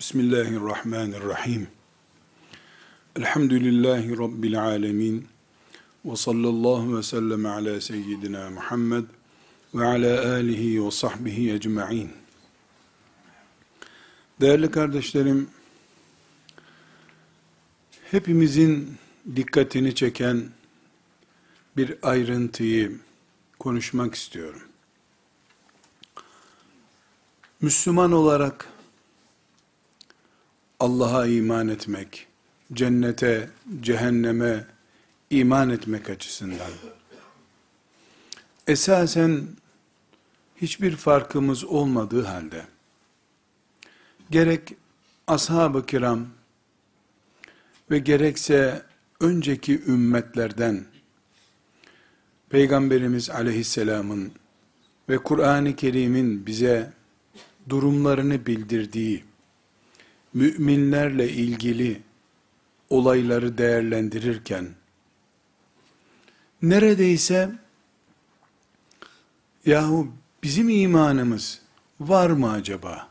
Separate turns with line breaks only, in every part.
Bismillahirrahmanirrahim. Elhamdülillahi Rabbil alemin. Ve sallallahu ve sellem ala seyyidina Muhammed ve ala alihi ve sahbihi ecma'in. Değerli kardeşlerim, hepimizin dikkatini çeken bir ayrıntıyı konuşmak istiyorum. Müslüman olarak Allah'a iman etmek, cennete, cehenneme iman etmek açısından. Esasen hiçbir farkımız olmadığı halde gerek ashab-ı kiram ve gerekse önceki ümmetlerden Peygamberimiz aleyhisselamın ve Kur'an-ı Kerim'in bize durumlarını bildirdiği müminlerle ilgili olayları değerlendirirken neredeyse yahu bizim imanımız var mı acaba?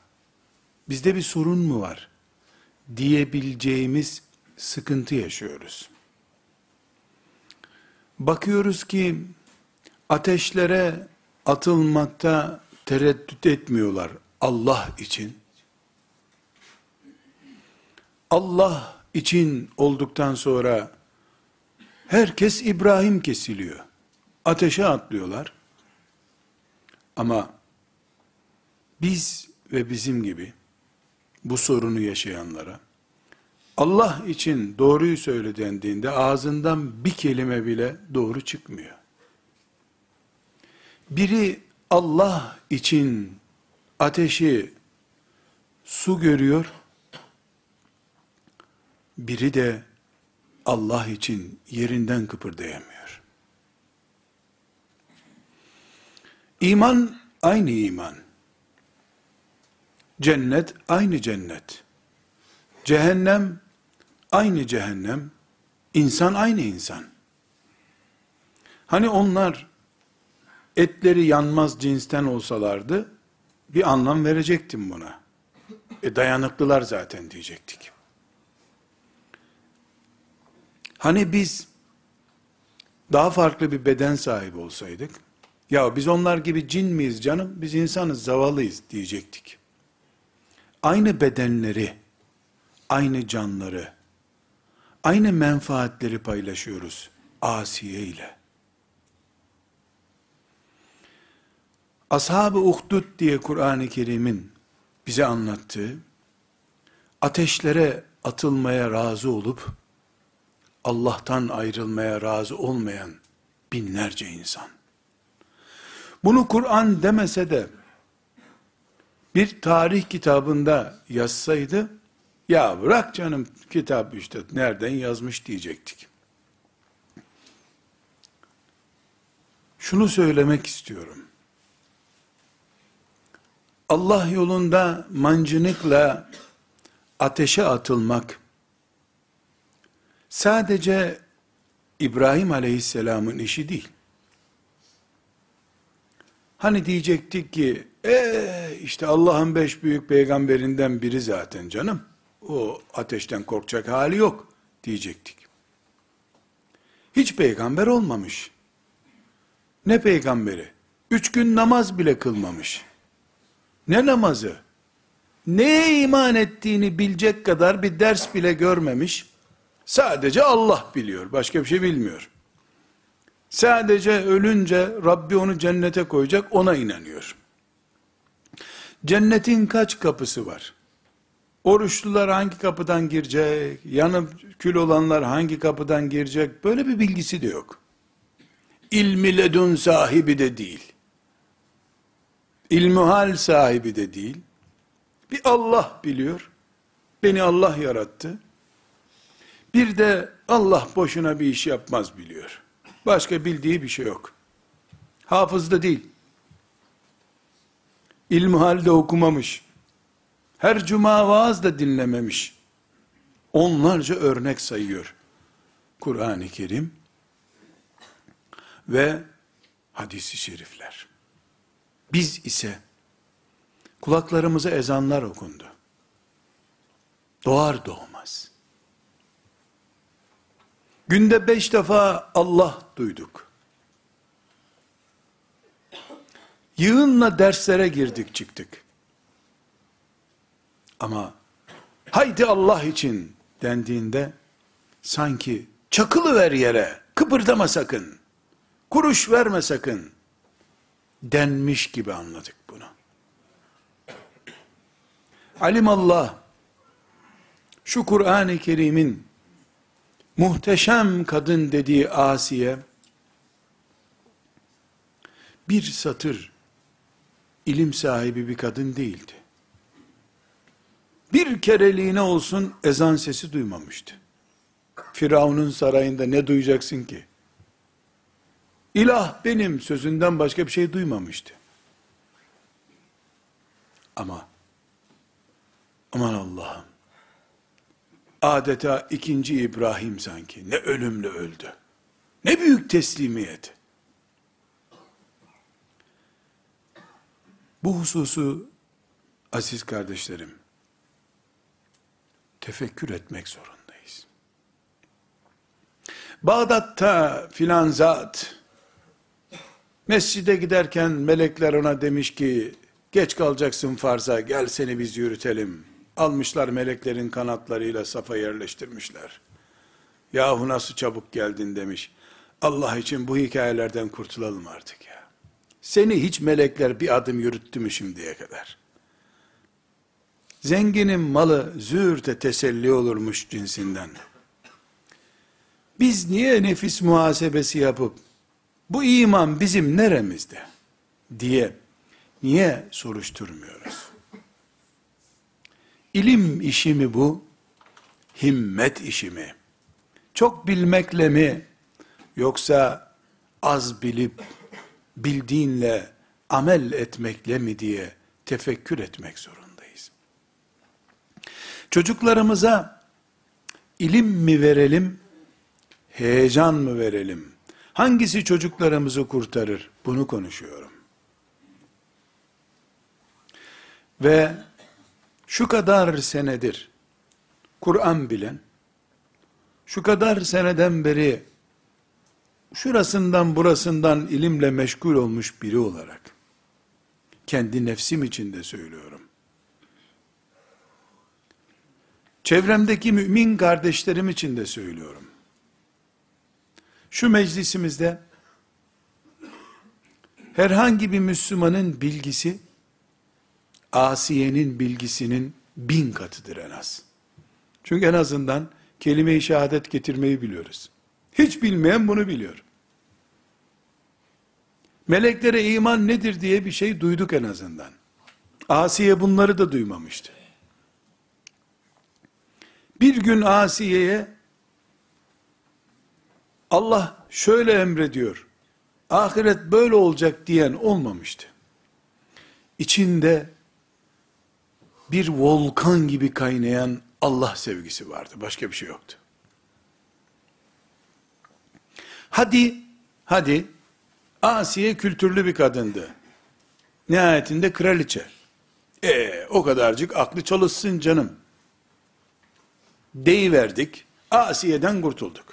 Bizde bir sorun mu var? diyebileceğimiz sıkıntı yaşıyoruz. Bakıyoruz ki ateşlere atılmakta tereddüt etmiyorlar Allah için. Allah için olduktan sonra herkes İbrahim kesiliyor. Ateşe atlıyorlar. Ama biz ve bizim gibi bu sorunu yaşayanlara Allah için doğruyu söyle dendiğinde ağzından bir kelime bile doğru çıkmıyor. Biri Allah için ateşi su görüyor, biri de Allah için yerinden kıpırdayamıyor. İman aynı iman. Cennet aynı cennet. Cehennem aynı cehennem. İnsan aynı insan. Hani onlar etleri yanmaz cinsten olsalardı bir anlam verecektim buna. E dayanıklılar zaten diyecektik. Hani biz daha farklı bir beden sahibi olsaydık, ya biz onlar gibi cin miyiz canım, biz insanız, zavallıyız diyecektik. Aynı bedenleri, aynı canları, aynı menfaatleri paylaşıyoruz Asiye ile. Ashab-ı Uhdud diye Kur'an-ı Kerim'in bize anlattığı, ateşlere atılmaya razı olup, Allah'tan ayrılmaya razı olmayan binlerce insan. Bunu Kur'an demese de, bir tarih kitabında yazsaydı, ya bırak canım kitap işte nereden yazmış diyecektik. Şunu söylemek istiyorum. Allah yolunda mancınıkla ateşe atılmak, sadece İbrahim aleyhisselamın işi değil. Hani diyecektik ki, e işte Allah'ın beş büyük peygamberinden biri zaten canım. O ateşten korkacak hali yok diyecektik. Hiç peygamber olmamış. Ne peygamberi? Üç gün namaz bile kılmamış. Ne namazı? Neye iman ettiğini bilecek kadar bir ders bile görmemiş. Sadece Allah biliyor. Başka bir şey bilmiyor. Sadece ölünce Rabbi onu cennete koyacak ona inanıyor. Cennetin kaç kapısı var? Oruçlular hangi kapıdan girecek? Yanıp kül olanlar hangi kapıdan girecek? Böyle bir bilgisi de yok. İlmi ledun sahibi de değil. İlmuhal sahibi de değil. Bir Allah biliyor. Beni Allah yarattı. Bir de Allah boşuna bir iş yapmaz biliyor. Başka bildiği bir şey yok. Hafız da değil. İlmuhalde okumamış. Her cuma vaaz da dinlememiş. Onlarca örnek sayıyor. Kur'an-ı Kerim ve hadisi şerifler. Biz ise kulaklarımıza ezanlar okundu. Doğar doğmaz. Günde beş defa Allah duyduk. Yığınla derslere girdik çıktık. Ama haydi Allah için dendiğinde sanki çakılı ver yere, kıpırdama sakın, kuruş verme sakın denmiş gibi anladık bunu. Alimallah şu Kur'an-ı Kerim'in muhteşem kadın dediği Asiye bir satır ilim sahibi bir kadın değildi. Bir kereliğine olsun ezan sesi duymamıştı. Firavun'un sarayında ne duyacaksın ki? İlah benim sözünden başka bir şey duymamıştı. Ama aman Allah'ım adeta ikinci İbrahim sanki ne ölümle öldü. Ne büyük teslimiyet. Bu hususu aziz kardeşlerim tefekkür etmek zorundayız. Bağdat'ta filan zat mescide giderken melekler ona demiş ki geç kalacaksın farza gel seni biz yürütelim. Almışlar meleklerin kanatlarıyla safa yerleştirmişler. Yahu nasıl çabuk geldin demiş. Allah için bu hikayelerden kurtulalım artık ya. Seni hiç melekler bir adım yürüttü mü şimdiye kadar? Zenginin malı züğürte teselli olurmuş cinsinden. Biz niye nefis muhasebesi yapıp, bu iman bizim neremizde? diye niye soruşturmuyoruz? İlim işi mi bu? Himmet işi mi? Çok bilmekle mi? Yoksa az bilip bildiğinle amel etmekle mi diye tefekkür etmek zorundayız. Çocuklarımıza ilim mi verelim, heyecan mı verelim? Hangisi çocuklarımızı kurtarır? Bunu konuşuyorum. Ve şu kadar senedir Kur'an bilen, şu kadar seneden beri şurasından burasından ilimle meşgul olmuş biri olarak, kendi nefsim için de söylüyorum. Çevremdeki mümin kardeşlerim için de söylüyorum. Şu meclisimizde herhangi bir Müslümanın bilgisi Asiye'nin bilgisinin bin katıdır en az. Çünkü en azından kelime-i şehadet getirmeyi biliyoruz. Hiç bilmeyen bunu biliyor. Meleklere iman nedir diye bir şey duyduk en azından. Asiye bunları da duymamıştı. Bir gün Asiye'ye Allah şöyle emrediyor. Ahiret böyle olacak diyen olmamıştı. İçinde bir volkan gibi kaynayan Allah sevgisi vardı. Başka bir şey yoktu. Hadi, hadi, Asiye kültürlü bir kadındı. Nihayetinde kraliçe. E o kadarcık aklı çalışsın canım. Deyiverdik, Asiye'den kurtulduk.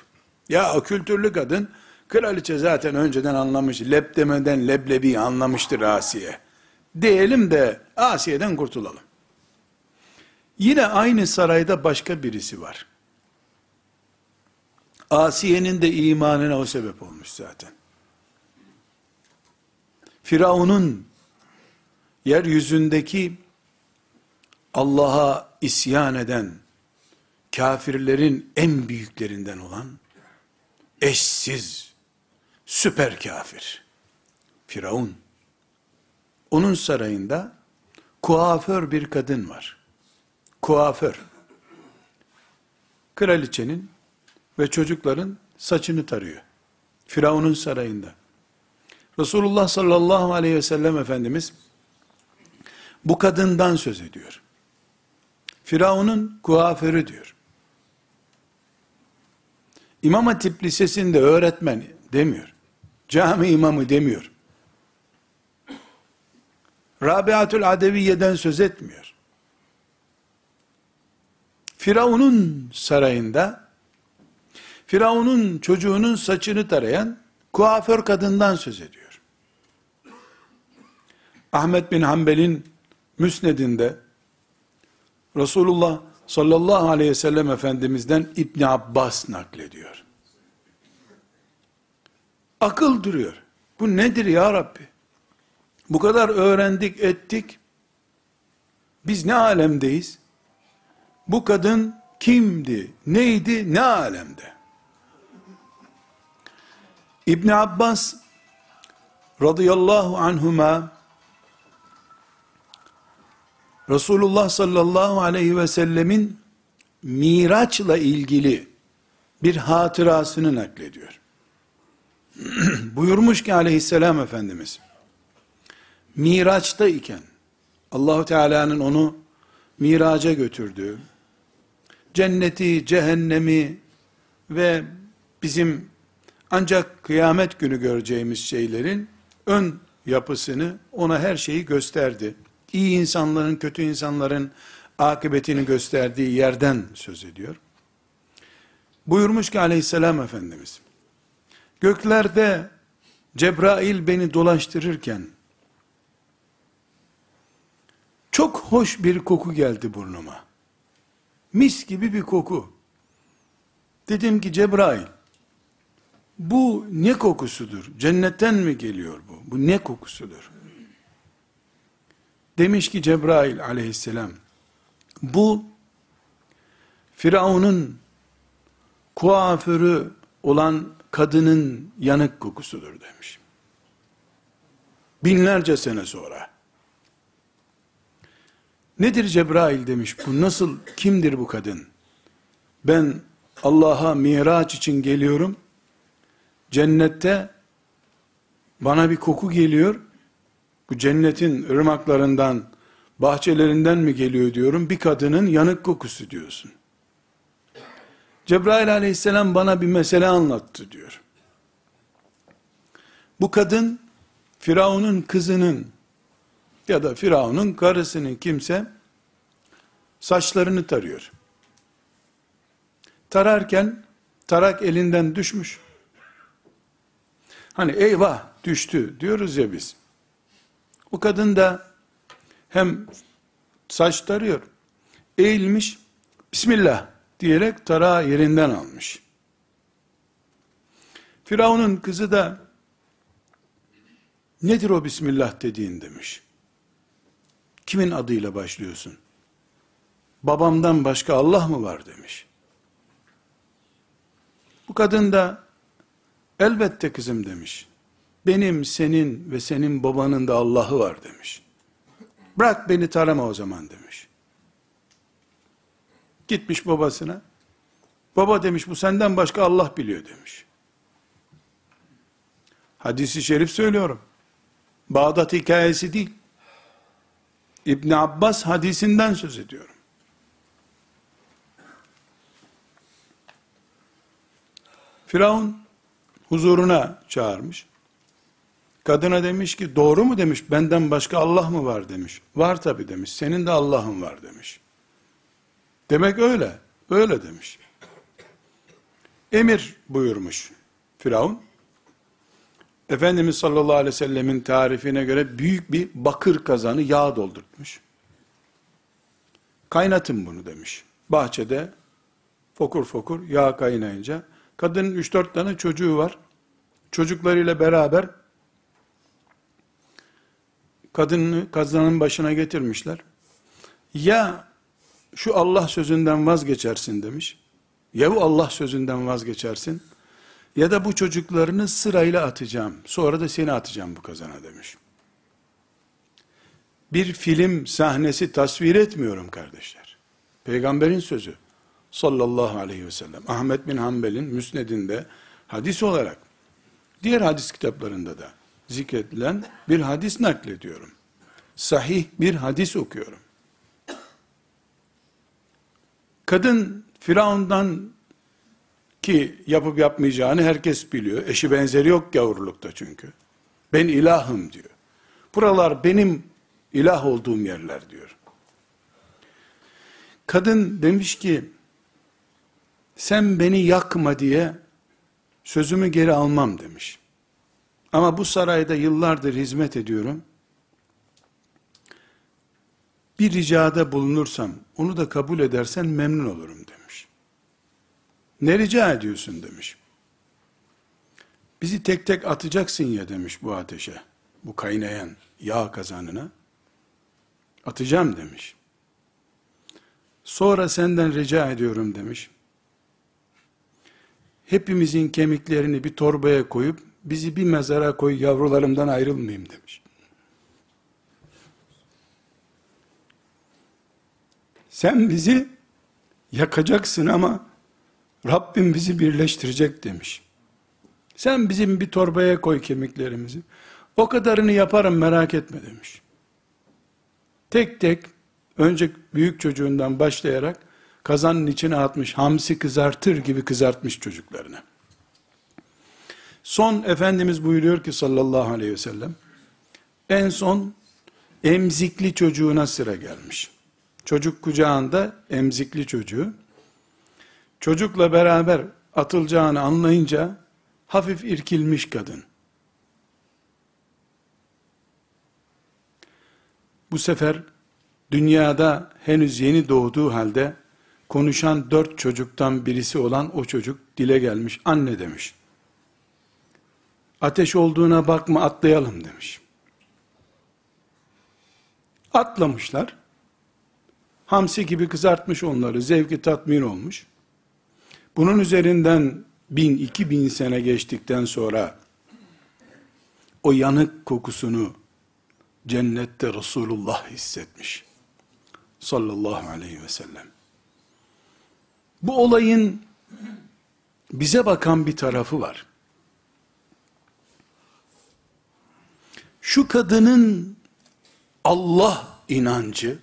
Ya o kültürlü kadın, kraliçe zaten önceden anlamış, leb demeden leblebi anlamıştır Asiye. Diyelim de Asiye'den kurtulalım. Yine aynı sarayda başka birisi var. Asiye'nin de imanına o sebep olmuş zaten. Firavun'un yeryüzündeki Allah'a isyan eden kafirlerin en büyüklerinden olan eşsiz süper kafir Firavun onun sarayında kuaför bir kadın var kuaför, kraliçenin ve çocukların saçını tarıyor. Firavun'un sarayında. Resulullah sallallahu aleyhi ve sellem Efendimiz bu kadından söz ediyor. Firavun'un kuaförü diyor. İmam Hatip Lisesi'nde öğretmen demiyor. Cami imamı demiyor. Rabiatül Adeviye'den söz etmiyor. Firavun'un sarayında Firavun'un çocuğunun saçını tarayan kuaför kadından söz ediyor. Ahmet bin Hanbel'in müsnedinde Resulullah sallallahu aleyhi ve sellem Efendimiz'den İbn Abbas naklediyor. Akıl duruyor. Bu nedir ya Rabbi? Bu kadar öğrendik ettik. Biz ne alemdeyiz? Bu kadın kimdi, neydi, ne alemde? İbn Abbas radıyallahu anhuma Resulullah sallallahu aleyhi ve sellemin Miraç'la ilgili bir hatırasını naklediyor. Buyurmuş ki aleyhisselam Efendimiz, Miraç'ta iken, Allahu Teala'nın onu miraca götürdüğü, cenneti, cehennemi ve bizim ancak kıyamet günü göreceğimiz şeylerin ön yapısını ona her şeyi gösterdi. İyi insanların, kötü insanların akıbetini gösterdiği yerden söz ediyor. Buyurmuş ki aleyhisselam Efendimiz, göklerde Cebrail beni dolaştırırken, çok hoş bir koku geldi burnuma. Mis gibi bir koku. Dedim ki Cebrail, bu ne kokusudur? Cennetten mi geliyor bu? Bu ne kokusudur? Demiş ki Cebrail aleyhisselam, bu Firavun'un kuaförü olan kadının yanık kokusudur demiş. Binlerce sene sonra. Nedir Cebrail demiş, bu nasıl, kimdir bu kadın? Ben Allah'a miraç için geliyorum, cennette bana bir koku geliyor, bu cennetin ırmaklarından, bahçelerinden mi geliyor diyorum, bir kadının yanık kokusu diyorsun. Cebrail aleyhisselam bana bir mesele anlattı diyor. Bu kadın, Firavun'un kızının, ya da Firavun'un karısının kimse, saçlarını tarıyor. Tararken, tarak elinden düşmüş. Hani eyvah düştü diyoruz ya biz. O kadın da hem saç tarıyor, eğilmiş, Bismillah diyerek tarağı yerinden almış. Firavun'un kızı da nedir o Bismillah dediğin demiş. Kimin adıyla başlıyorsun? Babamdan başka Allah mı var demiş. Bu kadın da elbette kızım demiş. Benim, senin ve senin babanın da Allah'ı var demiş. Bırak beni tarama o zaman demiş. Gitmiş babasına. Baba demiş bu senden başka Allah biliyor demiş. Hadisi şerif söylüyorum. Bağdat hikayesi değil. İbn Abbas hadisinden söz ediyorum. Firavun huzuruna çağırmış. Kadına demiş ki doğru mu demiş benden başka Allah mı var demiş. Var tabi demiş senin de Allah'ın var demiş. Demek öyle. Öyle demiş. Emir buyurmuş Firavun. Efendimiz sallallahu aleyhi ve sellemin tarifine göre büyük bir bakır kazanı yağ doldurtmuş. Kaynatın bunu demiş. Bahçede fokur fokur yağ kaynayınca kadının 3-4 tane çocuğu var. Çocuklarıyla beraber kadını kazanın başına getirmişler. Ya şu Allah sözünden vazgeçersin demiş. Ya bu Allah sözünden vazgeçersin ya da bu çocuklarını sırayla atacağım. Sonra da seni atacağım bu kazana demiş. Bir film sahnesi tasvir etmiyorum kardeşler. Peygamberin sözü sallallahu aleyhi ve sellem. Ahmet bin Hanbel'in müsnedinde hadis olarak diğer hadis kitaplarında da zikredilen bir hadis naklediyorum. Sahih bir hadis okuyorum. Kadın Firavundan ki yapıp yapmayacağını herkes biliyor. Eşi benzeri yok gavurlukta çünkü. Ben ilahım diyor. Buralar benim ilah olduğum yerler diyor. Kadın demiş ki sen beni yakma diye sözümü geri almam demiş. Ama bu sarayda yıllardır hizmet ediyorum. Bir ricada bulunursam, onu da kabul edersen memnun olurum demiş. Ne rica ediyorsun demiş. Bizi tek tek atacaksın ya demiş bu ateşe. Bu kaynayan yağ kazanına. Atacağım demiş. Sonra senden rica ediyorum demiş. Hepimizin kemiklerini bir torbaya koyup bizi bir mezara koy yavrularımdan ayrılmayayım demiş. Sen bizi yakacaksın ama Rabbim bizi birleştirecek demiş. Sen bizim bir torbaya koy kemiklerimizi. O kadarını yaparım merak etme demiş. Tek tek önce büyük çocuğundan başlayarak kazanın içine atmış, hamsi kızartır gibi kızartmış çocuklarını. Son Efendimiz buyuruyor ki sallallahu aleyhi ve sellem, en son emzikli çocuğuna sıra gelmiş. Çocuk kucağında emzikli çocuğu. Çocukla beraber atılacağını anlayınca hafif irkilmiş kadın. Bu sefer dünyada henüz yeni doğduğu halde konuşan dört çocuktan birisi olan o çocuk dile gelmiş. Anne demiş. Ateş olduğuna bakma atlayalım demiş. Atlamışlar. Hamsi gibi kızartmış onları. Zevki tatmin olmuş. Bunun üzerinden bin, iki bin sene geçtikten sonra o yanık kokusunu cennette Resulullah hissetmiş. Sallallahu aleyhi ve sellem. Bu olayın bize bakan bir tarafı var. Şu kadının Allah inancı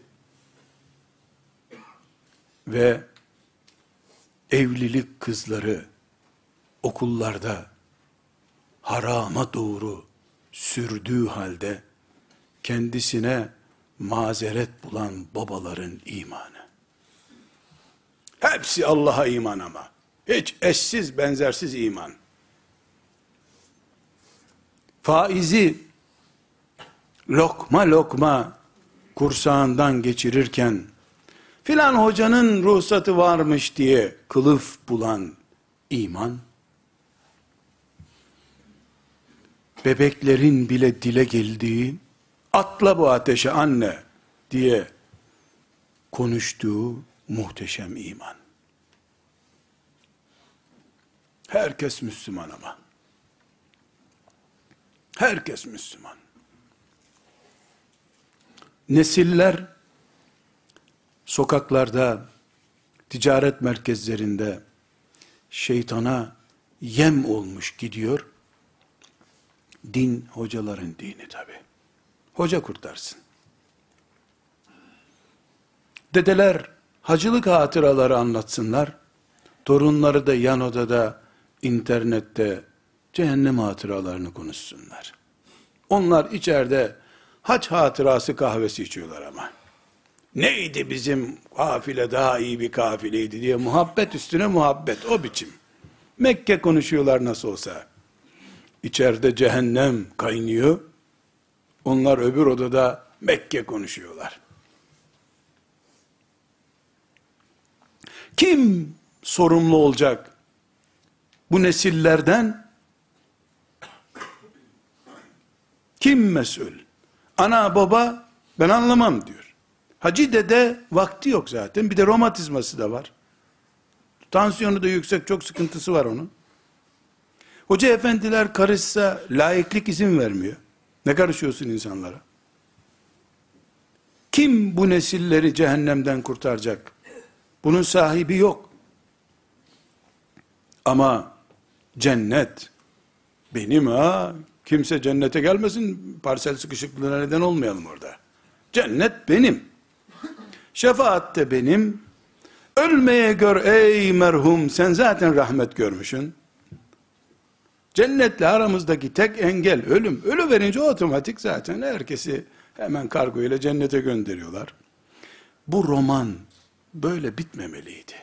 ve evlilik kızları okullarda harama doğru sürdüğü halde kendisine mazeret bulan babaların imanı. Hepsi Allah'a iman ama. Hiç eşsiz benzersiz iman. Faizi lokma lokma kursağından geçirirken filan hocanın ruhsatı varmış diye kılıf bulan iman bebeklerin bile dile geldiği atla bu ateşe anne diye konuştuğu muhteşem iman. Herkes Müslüman ama. Herkes Müslüman. Nesiller sokaklarda, ticaret merkezlerinde şeytana yem olmuş gidiyor. Din hocaların dini tabi. Hoca kurtarsın. Dedeler hacılık hatıraları anlatsınlar. Torunları da yan odada, internette cehennem hatıralarını konuşsunlar. Onlar içeride haç hatırası kahvesi içiyorlar ama. Neydi bizim kafile daha iyi bir kafileydi diye muhabbet üstüne muhabbet o biçim. Mekke konuşuyorlar nasıl olsa. İçeride cehennem kaynıyor. Onlar öbür odada Mekke konuşuyorlar. Kim sorumlu olacak bu nesillerden? Kim mesul? Ana baba ben anlamam diyor. Hacı dede vakti yok zaten. Bir de romatizması da var. Tansiyonu da yüksek, çok sıkıntısı var onun. Hoca efendiler karışsa layıklık izin vermiyor. Ne karışıyorsun insanlara? Kim bu nesilleri cehennemden kurtaracak? Bunun sahibi yok. Ama cennet benim ha. Kimse cennete gelmesin. Parsel sıkışıklığına neden olmayalım orada. Cennet benim. Şefaat de benim. Ölmeye gör ey merhum sen zaten rahmet görmüşsün. Cennetle aramızdaki tek engel ölüm. Ölü verince otomatik zaten herkesi hemen kargo ile cennete gönderiyorlar. Bu roman böyle bitmemeliydi.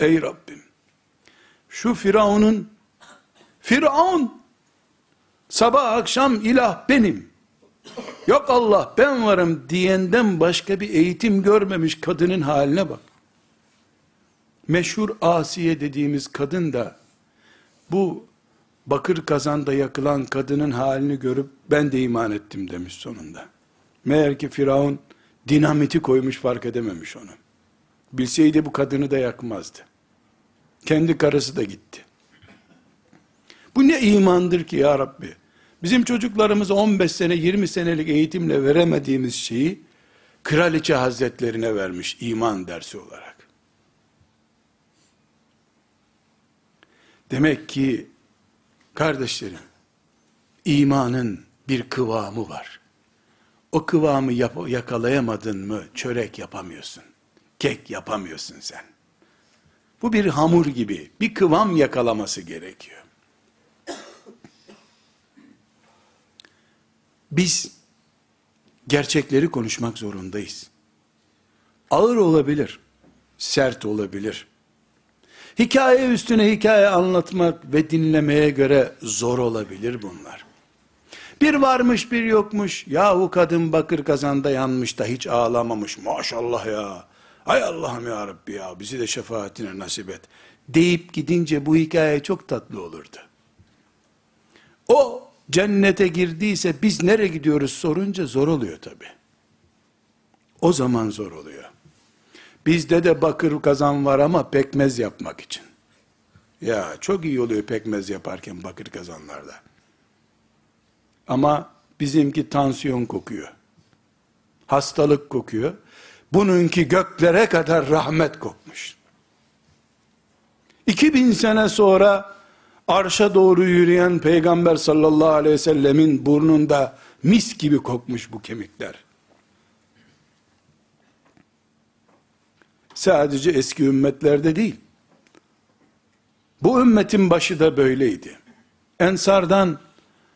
Ey Rabbim, şu Firavun'un, Firavun, sabah akşam ilah benim, yok Allah ben varım diyenden başka bir eğitim görmemiş kadının haline bak. Meşhur Asiye dediğimiz kadın da, bu bakır kazanda yakılan kadının halini görüp ben de iman ettim demiş sonunda. Meğer ki Firavun dinamiti koymuş fark edememiş onu. Bilseydi bu kadını da yakmazdı. Kendi karısı da gitti. Bu ne imandır ki ya Rabbi? Bizim çocuklarımıza 15 sene 20 senelik eğitimle veremediğimiz şeyi kraliçe hazretlerine vermiş iman dersi olarak. Demek ki kardeşlerim imanın bir kıvamı var. O kıvamı yap yakalayamadın mı çörek yapamıyorsun. Kek yapamıyorsun sen. Bu bir hamur gibi bir kıvam yakalaması gerekiyor. Biz gerçekleri konuşmak zorundayız. Ağır olabilir, sert olabilir. Hikaye üstüne hikaye anlatmak ve dinlemeye göre zor olabilir bunlar. Bir varmış bir yokmuş. Yahu kadın bakır kazanda yanmış da hiç ağlamamış. Maşallah ya. Hay Allah'ım ya Rabbi ya bizi de şefaatine nasip et. Deyip gidince bu hikaye çok tatlı olurdu. O cennete girdiyse biz nereye gidiyoruz sorunca zor oluyor tabi. O zaman zor oluyor. Bizde de bakır kazan var ama pekmez yapmak için. Ya çok iyi oluyor pekmez yaparken bakır kazanlarda. Ama bizimki tansiyon kokuyor. Hastalık kokuyor. Bununki göklere kadar rahmet kokmuş. 2000 sene sonra arşa doğru yürüyen peygamber sallallahu aleyhi ve sellemin burnunda mis gibi kokmuş bu kemikler. Sadece eski ümmetlerde değil. Bu ümmetin başı da böyleydi. Ensardan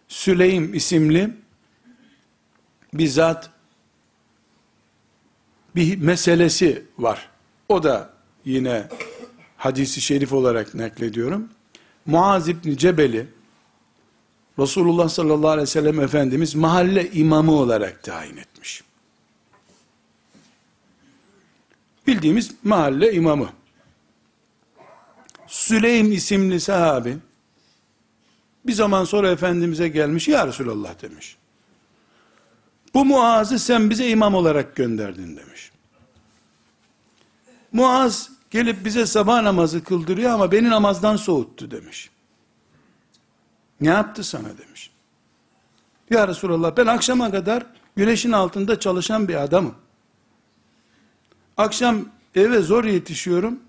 Süleym isimli bizzat bir meselesi var. O da yine hadisi şerif olarak naklediyorum. Muaz İbni Cebel'i Resulullah sallallahu aleyhi ve sellem Efendimiz mahalle imamı olarak tayin etmiş. Bildiğimiz mahalle imamı. Süleym isimli sahabi bir zaman sonra Efendimiz'e gelmiş, Ya Resulallah demiş. Bu Muaz'ı sen bize imam olarak gönderdin demiş. Muaz gelip bize sabah namazı kıldırıyor ama beni namazdan soğuttu demiş. Ne yaptı sana demiş. Ya Resulallah ben akşama kadar güneşin altında çalışan bir adamım. Akşam eve zor yetişiyorum.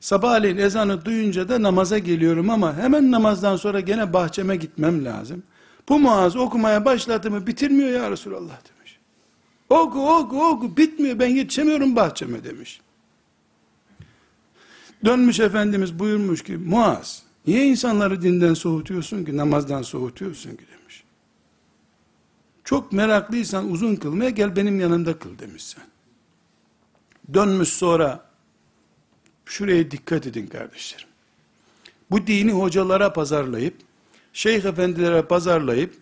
Sabahleyin ezanı duyunca da namaza geliyorum ama hemen namazdan sonra gene bahçeme gitmem lazım. Bu Muaz okumaya başladı mı bitirmiyor ya Resulallah demiş. Oku oku oku bitmiyor ben yetişemiyorum bahçeme demiş. Dönmüş Efendimiz buyurmuş ki Muaz niye insanları dinden soğutuyorsun ki namazdan soğutuyorsun ki demiş. Çok meraklıysan uzun kılmaya gel benim yanımda kıl demiş sen. Dönmüş sonra Şuraya dikkat edin kardeşlerim. Bu dini hocalara pazarlayıp, şeyh efendilere pazarlayıp,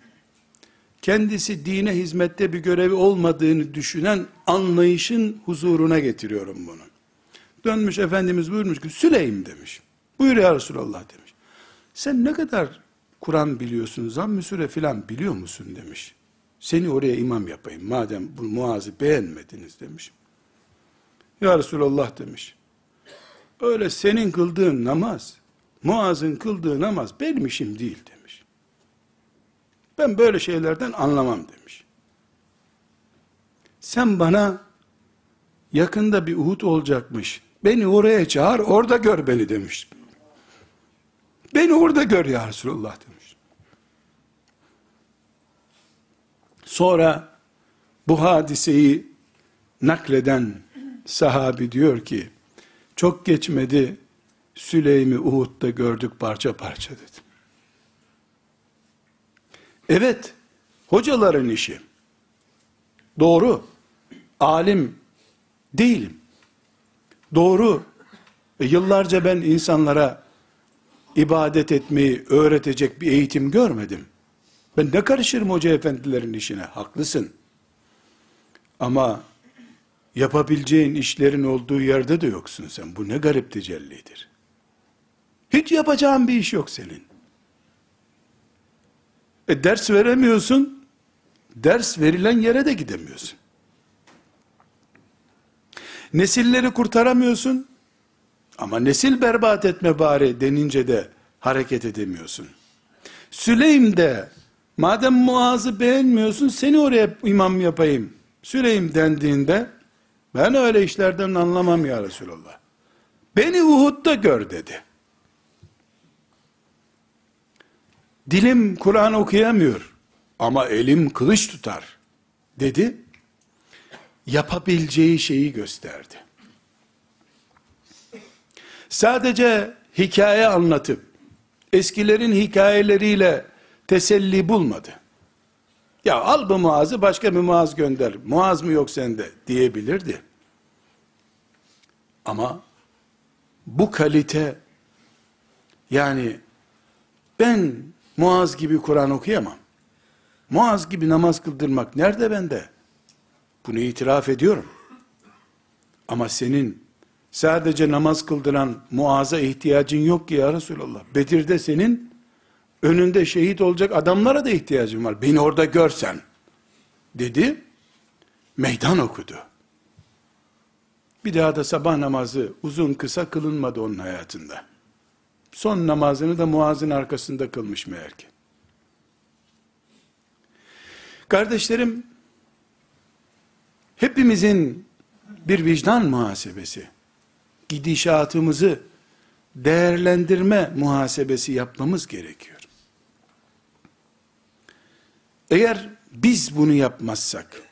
kendisi dine hizmette bir görevi olmadığını düşünen anlayışın huzuruna getiriyorum bunu. Dönmüş Efendimiz buyurmuş ki Süleym demiş. Buyur ya Resulallah demiş. Sen ne kadar Kur'an biliyorsun, zamm-ı süre filan biliyor musun demiş. Seni oraya imam yapayım madem bu Muaz'ı beğenmediniz demiş. Ya Resulallah demiş. Öyle senin kıldığın namaz, Muaz'ın kıldığı namaz benim işim değil demiş. Ben böyle şeylerden anlamam demiş. Sen bana yakında bir Uhud olacakmış. Beni oraya çağır, orada gör beni demiş. Beni orada gör ya Resulullah demiş. Sonra bu hadiseyi nakleden sahabi diyor ki, çok geçmedi, Süleym'i Uhud'da gördük parça parça dedi. Evet, hocaların işi. Doğru, alim değilim. Doğru, E, yıllarca ben insanlara ibadet etmeyi öğretecek bir eğitim görmedim. Ben ne karışırım hoca efendilerin işine? Haklısın. Ama yapabileceğin işlerin olduğu yerde de yoksun sen. Bu ne garip tecellidir. Hiç yapacağın bir iş yok senin. E ders veremiyorsun, ders verilen yere de gidemiyorsun. Nesilleri kurtaramıyorsun, ama nesil berbat etme bari denince de hareket edemiyorsun. Süleym de madem Muaz'ı beğenmiyorsun seni oraya imam yapayım. Süleym dendiğinde ben öyle işlerden anlamam ya Resulallah. Beni Uhud'da gör dedi. Dilim Kur'an okuyamıyor ama elim kılıç tutar dedi. Yapabileceği şeyi gösterdi. Sadece hikaye anlatıp eskilerin hikayeleriyle teselli bulmadı. Ya al bu Muaz'ı başka bir Muaz gönder. Muaz mı yok sende diyebilirdi. Ama bu kalite yani ben Muaz gibi Kur'an okuyamam. Muaz gibi namaz kıldırmak nerede bende? Bunu itiraf ediyorum. Ama senin sadece namaz kıldıran Muaz'a ihtiyacın yok ki ya Resulallah. Bedir'de senin önünde şehit olacak adamlara da ihtiyacın var. Beni orada görsen dedi. Meydan okudu. Bir daha da sabah namazı uzun kısa kılınmadı onun hayatında. Son namazını da Muaz'ın arkasında kılmış meğer ki. Kardeşlerim, hepimizin bir vicdan muhasebesi, gidişatımızı değerlendirme muhasebesi yapmamız gerekiyor. Eğer biz bunu yapmazsak,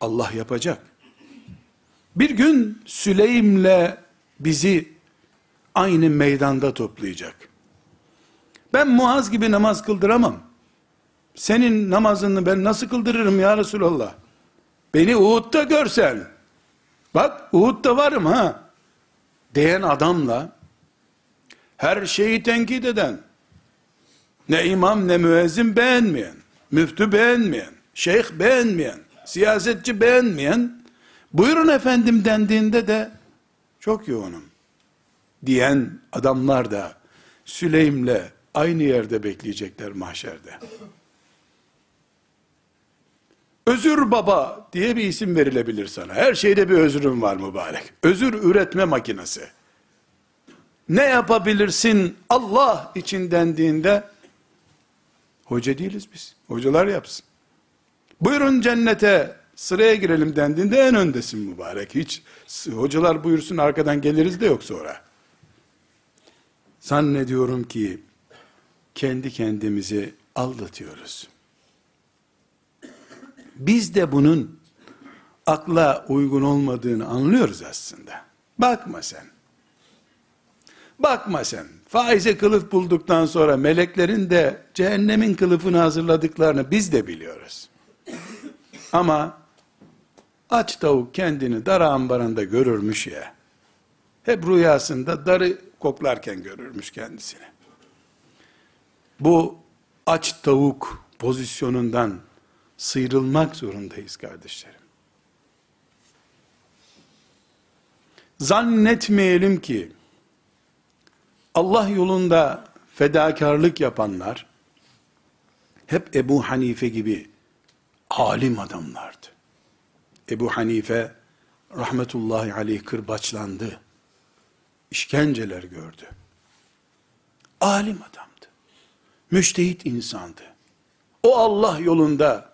Allah yapacak. Bir gün Süleym'le bizi aynı meydanda toplayacak. Ben Muaz gibi namaz kıldıramam. Senin namazını ben nasıl kıldırırım ya Resulallah? Beni Uhud'da görsen, bak Uhud'da varım ha, diyen adamla, her şeyi tenkit eden, ne imam ne müezzin beğenmeyen, müftü beğenmeyen, şeyh beğenmeyen, siyasetçi beğenmeyen, buyurun efendim dendiğinde de, çok yoğunum, diyen adamlar da, Süleym'le aynı yerde bekleyecekler mahşerde. Özür baba diye bir isim verilebilir sana. Her şeyde bir özrün var mübarek. Özür üretme makinesi. Ne yapabilirsin Allah için dendiğinde hoca değiliz biz. Hocalar yapsın. Buyurun cennete sıraya girelim dendiğinde en öndesin mübarek. Hiç hocalar buyursun arkadan geliriz de yok sonra. Zannediyorum ki kendi kendimizi aldatıyoruz. Biz de bunun akla uygun olmadığını anlıyoruz aslında. Bakma sen. Bakma sen. Faize kılıf bulduktan sonra meleklerin de cehennemin kılıfını hazırladıklarını biz de biliyoruz. Ama aç tavuk kendini dar ambarında görürmüş ya. Hep rüyasında darı koklarken görürmüş kendisini. Bu aç tavuk pozisyonundan sıyrılmak zorundayız kardeşlerim. Zannetmeyelim ki Allah yolunda fedakarlık yapanlar hep Ebu Hanife gibi alim adamlardı. Ebu Hanife rahmetullahi aleyh kırbaçlandı. İşkenceler gördü. Alim adamdı. Müştehit insandı. O Allah yolunda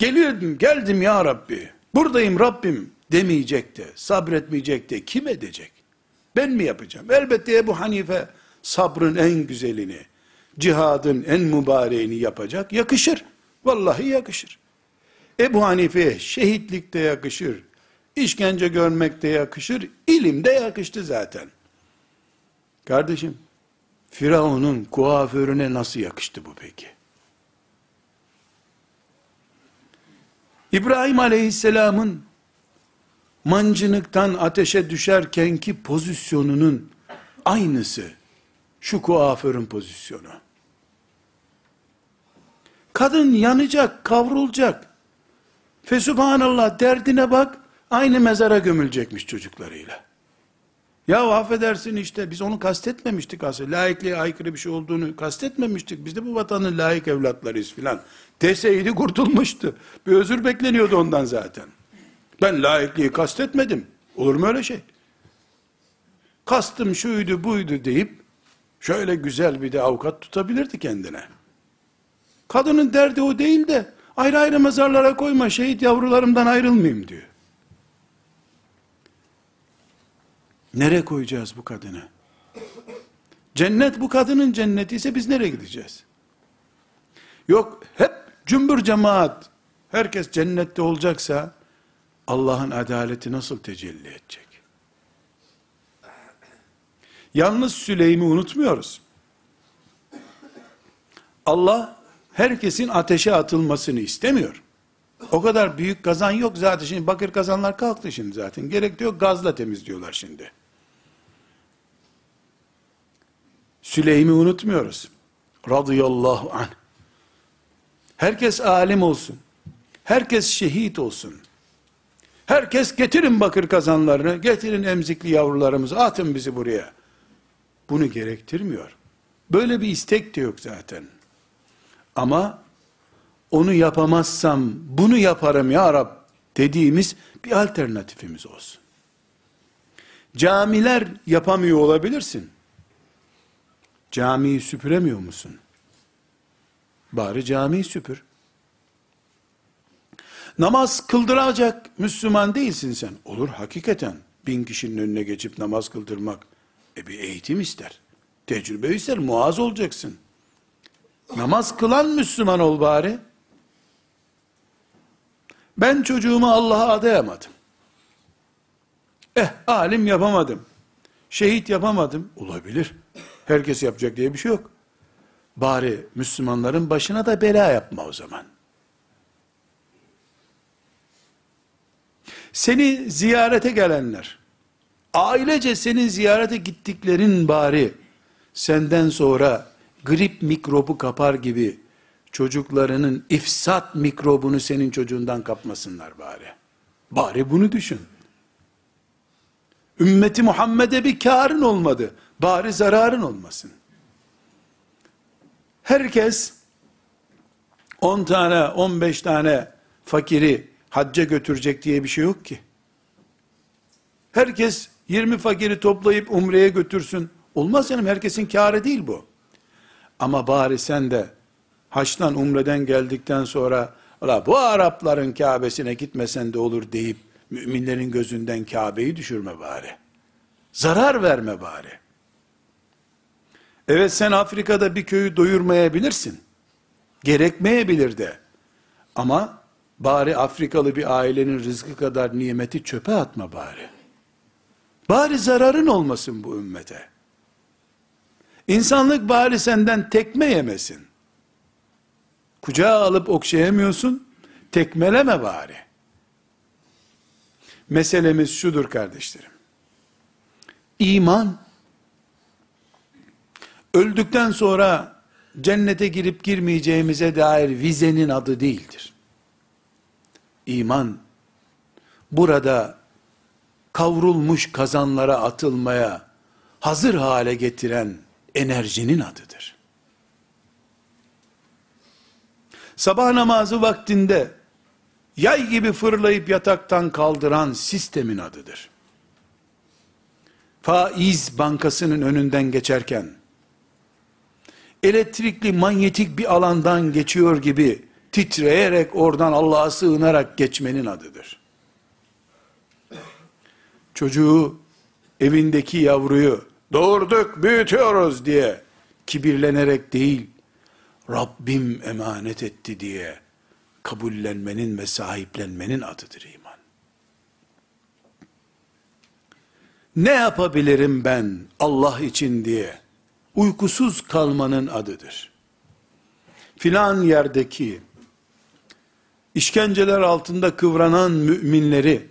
gelirdim, geldim ya Rabbi, buradayım Rabbim demeyecek de, sabretmeyecek de kim edecek? Ben mi yapacağım? Elbette Ebu Hanife sabrın en güzelini, cihadın en mübareğini yapacak. Yakışır. Vallahi yakışır. Ebu Hanife şehitlikte yakışır. işkence görmekte yakışır. ilimde yakıştı zaten. Kardeşim, Firavun'un kuaförüne nasıl yakıştı bu peki? İbrahim Aleyhisselam'ın mancınıktan ateşe düşerkenki pozisyonunun aynısı şu kuaförün pozisyonu. Kadın yanacak, kavrulacak. Fesubhanallah derdine bak, aynı mezara gömülecekmiş çocuklarıyla. Ya affedersin işte biz onu kastetmemiştik aslında. Laikliğe aykırı bir şey olduğunu kastetmemiştik. Biz de bu vatanın layık evlatlarıyız filan. Deseydi kurtulmuştu. Bir özür bekleniyordu ondan zaten. Ben laikliği kastetmedim. Olur mu öyle şey? Kastım şuydu buydu deyip şöyle güzel bir de avukat tutabilirdi kendine. Kadının derdi o değil de ayrı ayrı mezarlara koyma şehit yavrularımdan ayrılmayayım diyor. Nereye koyacağız bu kadını? Cennet bu kadının cenneti ise biz nereye gideceğiz? Yok hep cümbür cemaat herkes cennette olacaksa Allah'ın adaleti nasıl tecelli edecek? Yalnız Süleym'i unutmuyoruz. Allah herkesin ateşe atılmasını istemiyor. O kadar büyük kazan yok zaten. Şimdi bakır kazanlar kalktı şimdi zaten. Gerek yok gazla temizliyorlar şimdi. Süleym'i unutmuyoruz. Radıyallahu anh. Herkes alim olsun. Herkes şehit olsun. Herkes getirin bakır kazanlarını, getirin emzikli yavrularımızı, atın bizi buraya. Bunu gerektirmiyor. Böyle bir istek de yok zaten. Ama onu yapamazsam bunu yaparım ya Rab dediğimiz bir alternatifimiz olsun. Camiler yapamıyor olabilirsin. Camiyi süpüremiyor musun? Bari camiyi süpür. Namaz kıldıracak Müslüman değilsin sen. Olur hakikaten. Bin kişinin önüne geçip namaz kıldırmak e bir eğitim ister. Tecrübe ister. Muaz olacaksın. Namaz kılan Müslüman ol bari. Ben çocuğumu Allah'a adayamadım. Eh alim yapamadım. Şehit yapamadım. Olabilir. Herkes yapacak diye bir şey yok. Bari Müslümanların başına da bela yapma o zaman. Seni ziyarete gelenler, ailece senin ziyarete gittiklerin bari, senden sonra grip mikrobu kapar gibi, çocuklarının ifsat mikrobunu senin çocuğundan kapmasınlar bari. Bari bunu düşün. Ümmeti Muhammed'e bir karın olmadı. Bari zararın olmasın. Herkes 10 tane, 15 tane fakiri hacca götürecek diye bir şey yok ki. Herkes 20 fakiri toplayıp umreye götürsün. Olmaz canım herkesin kârı değil bu. Ama bari sen de haçtan umreden geldikten sonra Ola bu Arapların Kabe'sine gitmesen de olur deyip müminlerin gözünden Kabe'yi düşürme bari. Zarar verme bari. Evet sen Afrika'da bir köyü doyurmayabilirsin. Gerekmeyebilir de. Ama bari Afrikalı bir ailenin rızkı kadar nimeti çöpe atma bari. Bari zararın olmasın bu ümmete. İnsanlık bari senden tekme yemesin. Kucağa alıp okşayamıyorsun, tekmeleme bari. Meselemiz şudur kardeşlerim. İman, öldükten sonra cennete girip girmeyeceğimize dair vizenin adı değildir. İman, burada kavrulmuş kazanlara atılmaya hazır hale getiren enerjinin adıdır. Sabah namazı vaktinde yay gibi fırlayıp yataktan kaldıran sistemin adıdır. Faiz bankasının önünden geçerken elektrikli manyetik bir alandan geçiyor gibi titreyerek oradan Allah'a sığınarak geçmenin adıdır. Çocuğu, evindeki yavruyu doğurduk, büyütüyoruz diye kibirlenerek değil, Rabbim emanet etti diye kabullenmenin ve sahiplenmenin adıdır iman. Ne yapabilirim ben Allah için diye uykusuz kalmanın adıdır. Filan yerdeki işkenceler altında kıvranan müminleri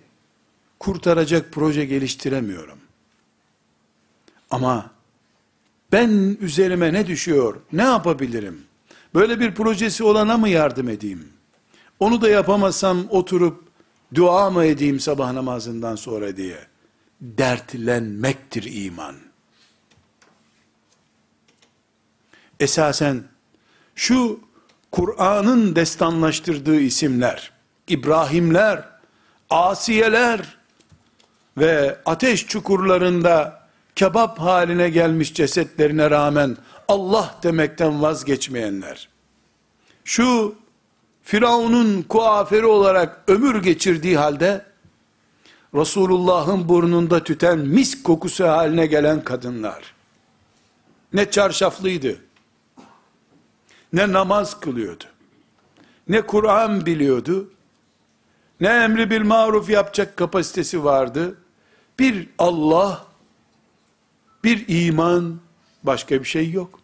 kurtaracak proje geliştiremiyorum. Ama ben üzerime ne düşüyor, ne yapabilirim? Böyle bir projesi olana mı yardım edeyim? Onu da yapamazsam oturup dua mı edeyim sabah namazından sonra diye. Dertlenmektir iman. Esasen şu Kur'an'ın destanlaştırdığı isimler, İbrahimler, Asiyeler ve ateş çukurlarında kebap haline gelmiş cesetlerine rağmen Allah demekten vazgeçmeyenler, şu Firavun'un kuaförü olarak ömür geçirdiği halde, Resulullah'ın burnunda tüten mis kokusu haline gelen kadınlar, ne çarşaflıydı, ne namaz kılıyordu, ne Kur'an biliyordu, ne emri bil maruf yapacak kapasitesi vardı, bir Allah, bir iman, başka bir şey yok.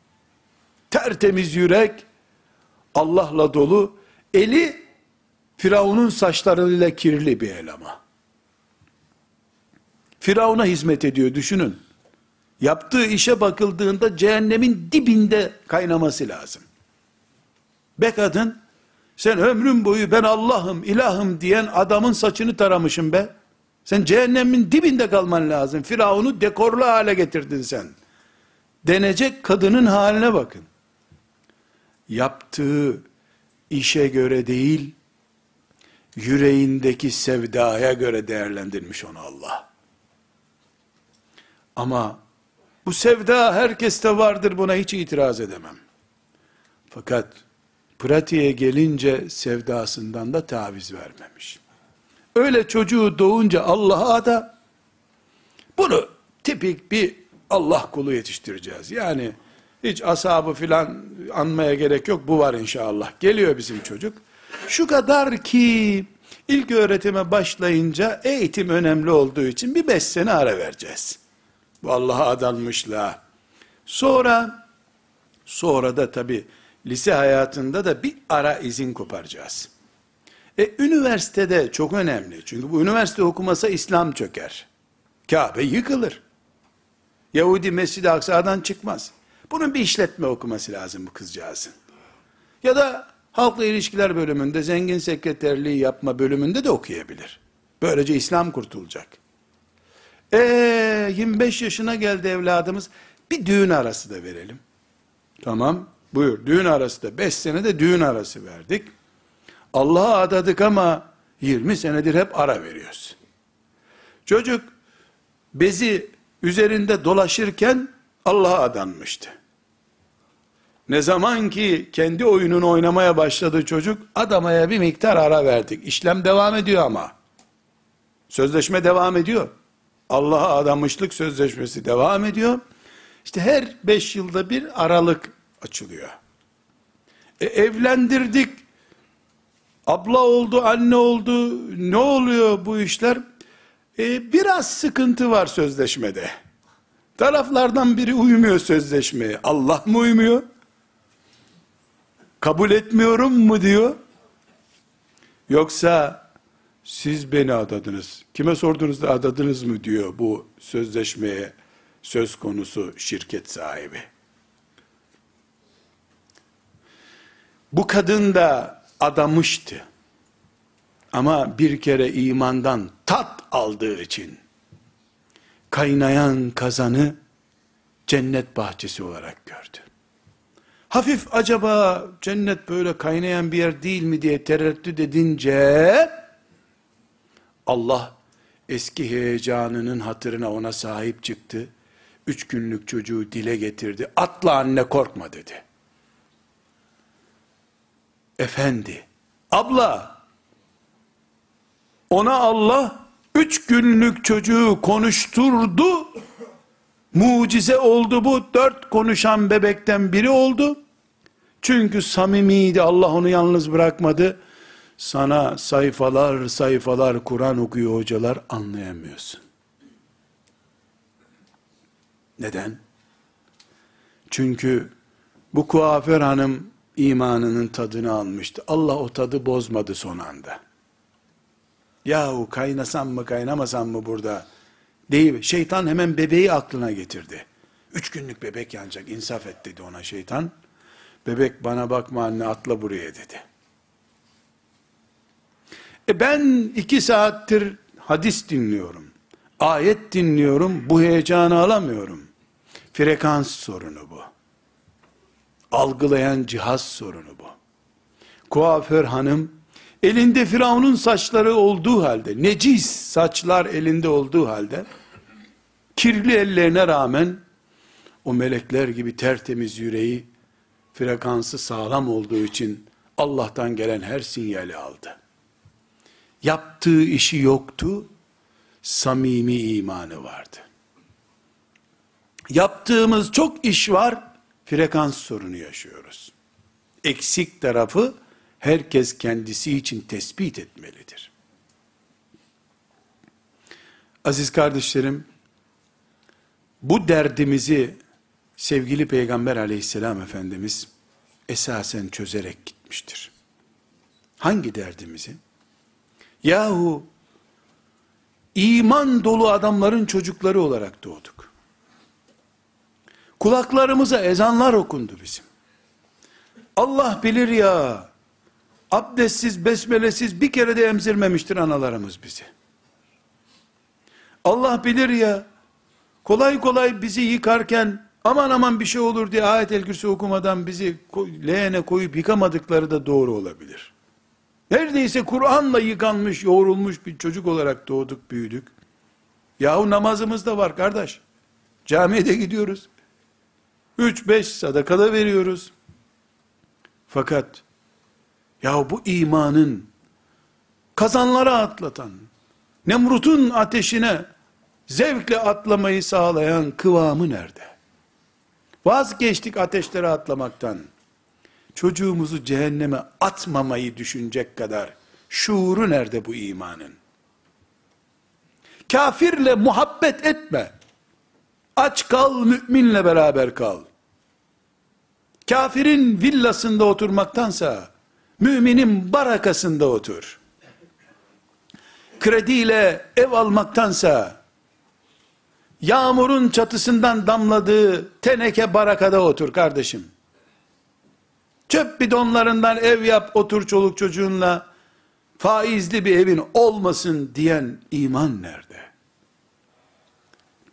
Tertemiz yürek, Allah'la dolu, eli Firavun'un saçlarıyla kirli bir el ama. Firavun'a hizmet ediyor düşünün. Yaptığı işe bakıldığında cehennemin dibinde kaynaması lazım. Be kadın, sen ömrün boyu ben Allah'ım, ilahım diyen adamın saçını taramışım be. Sen cehennemin dibinde kalman lazım. Firavun'u dekorlu hale getirdin sen. Denecek kadının haline bakın. Yaptığı işe göre değil, yüreğindeki sevdaya göre değerlendirmiş onu Allah. Ama bu sevda herkeste vardır buna hiç itiraz edemem. Fakat pratiğe gelince sevdasından da taviz vermemiş. Öyle çocuğu doğunca Allah'a da bunu tipik bir Allah kulu yetiştireceğiz. Yani hiç asabı filan anmaya gerek yok. Bu var inşallah. Geliyor bizim çocuk. Şu kadar ki ilk öğretime başlayınca eğitim önemli olduğu için bir beş sene ara vereceğiz. Bu Allah'a adanmışla. Sonra sonra da tabi lise hayatında da bir ara izin koparacağız. E, üniversitede çok önemli. Çünkü bu üniversite okumasa İslam çöker. Kabe yıkılır. Yahudi Mescid-i Aksa'dan çıkmaz. Bunun bir işletme okuması lazım bu kızcağızın. Ya da halkla ilişkiler bölümünde, zengin sekreterliği yapma bölümünde de okuyabilir. Böylece İslam kurtulacak. E 25 yaşına geldi evladımız. Bir düğün arası da verelim. Tamam, buyur. Düğün arası da 5 sene de düğün arası verdik. Allah'a adadık ama 20 senedir hep ara veriyoruz. Çocuk bezi üzerinde dolaşırken Allah'a adanmıştı. Ne zaman ki kendi oyununu oynamaya başladı çocuk, adamaya bir miktar ara verdik. İşlem devam ediyor ama. Sözleşme devam ediyor. Allah'a adamışlık sözleşmesi devam ediyor. İşte her beş yılda bir aralık açılıyor. E, evlendirdik, abla oldu, anne oldu, ne oluyor bu işler? E, biraz sıkıntı var sözleşmede. Taraflardan biri uymuyor sözleşmeye. Allah mı uymuyor? Kabul etmiyorum mu diyor? Yoksa siz beni adadınız. Kime sordunuz da adadınız mı diyor bu sözleşmeye söz konusu şirket sahibi. Bu kadın da adamıştı. Ama bir kere imandan tat aldığı için kaynayan kazanı cennet bahçesi olarak gördü. Hafif acaba cennet böyle kaynayan bir yer değil mi diye tereddüt edince Allah eski heyecanının hatırına ona sahip çıktı. Üç günlük çocuğu dile getirdi. Atla anne korkma dedi. Efendi, abla, ona Allah üç günlük çocuğu konuşturdu. Mucize oldu bu. Dört konuşan bebekten biri oldu. Çünkü samimiydi. Allah onu yalnız bırakmadı. Sana sayfalar sayfalar Kur'an okuyor hocalar anlayamıyorsun. Neden? Çünkü bu kuaför hanım imanının tadını almıştı. Allah o tadı bozmadı son anda. Yahu kaynasam mı kaynamasam mı burada? Değil. Şeytan hemen bebeği aklına getirdi. Üç günlük bebek yanacak. insaf et dedi ona şeytan. Bebek bana bakma anne atla buraya dedi. E ben iki saattir hadis dinliyorum. Ayet dinliyorum. Bu heyecanı alamıyorum. Frekans sorunu bu. Algılayan cihaz sorunu bu. Kuaför hanım elinde Firavun'un saçları olduğu halde, necis saçlar elinde olduğu halde, kirli ellerine rağmen, o melekler gibi tertemiz yüreği, frekansı sağlam olduğu için, Allah'tan gelen her sinyali aldı. Yaptığı işi yoktu, samimi imanı vardı. Yaptığımız çok iş var, frekans sorunu yaşıyoruz. Eksik tarafı, herkes kendisi için tespit etmelidir. Aziz kardeşlerim, bu derdimizi sevgili Peygamber aleyhisselam Efendimiz esasen çözerek gitmiştir. Hangi derdimizi? Yahu iman dolu adamların çocukları olarak doğduk. Kulaklarımıza ezanlar okundu bizim. Allah bilir ya, abdestsiz, besmelesiz bir kere de emzirmemiştir analarımız bizi. Allah bilir ya, kolay kolay bizi yıkarken, aman aman bir şey olur diye ayet el okumadan bizi leğene koyup yıkamadıkları da doğru olabilir. Neredeyse Kur'an'la yıkanmış, yoğrulmuş bir çocuk olarak doğduk, büyüdük. Yahu namazımız da var kardeş. Camiye de gidiyoruz. Üç beş sadakada veriyoruz. Fakat ya bu imanın kazanlara atlatan, Nemrut'un ateşine zevkle atlamayı sağlayan kıvamı nerede? Vazgeçtik ateşlere atlamaktan. Çocuğumuzu cehenneme atmamayı düşünecek kadar şuuru nerede bu imanın? Kafirle muhabbet etme. Aç kal, müminle beraber kal. Kafirin villasında oturmaktansa, Müminin barakasında otur. Krediyle ev almaktansa, yağmurun çatısından damladığı teneke barakada otur kardeşim. Çöp bidonlarından ev yap, otur çoluk çocuğunla, faizli bir evin olmasın diyen iman nerede?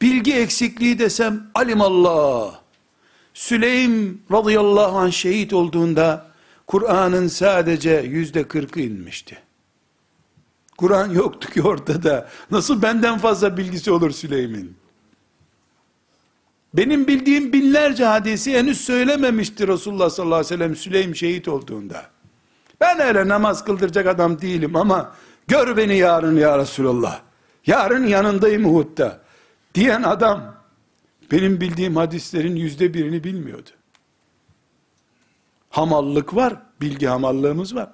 Bilgi eksikliği desem, alimallah. Süleym radıyallahu anh şehit olduğunda, Kur'an'ın sadece yüzde kırkı inmişti. Kur'an yoktu ki ortada. Nasıl benden fazla bilgisi olur Süleym'in? Benim bildiğim binlerce hadisi henüz söylememişti Resulullah sallallahu aleyhi ve sellem Süleym şehit olduğunda. Ben öyle namaz kıldıracak adam değilim ama gör beni yarın ya Resulallah. Yarın yanındayım Uhud'da. Diyen adam benim bildiğim hadislerin yüzde birini bilmiyordu. Hamallık var, bilgi hamallığımız var.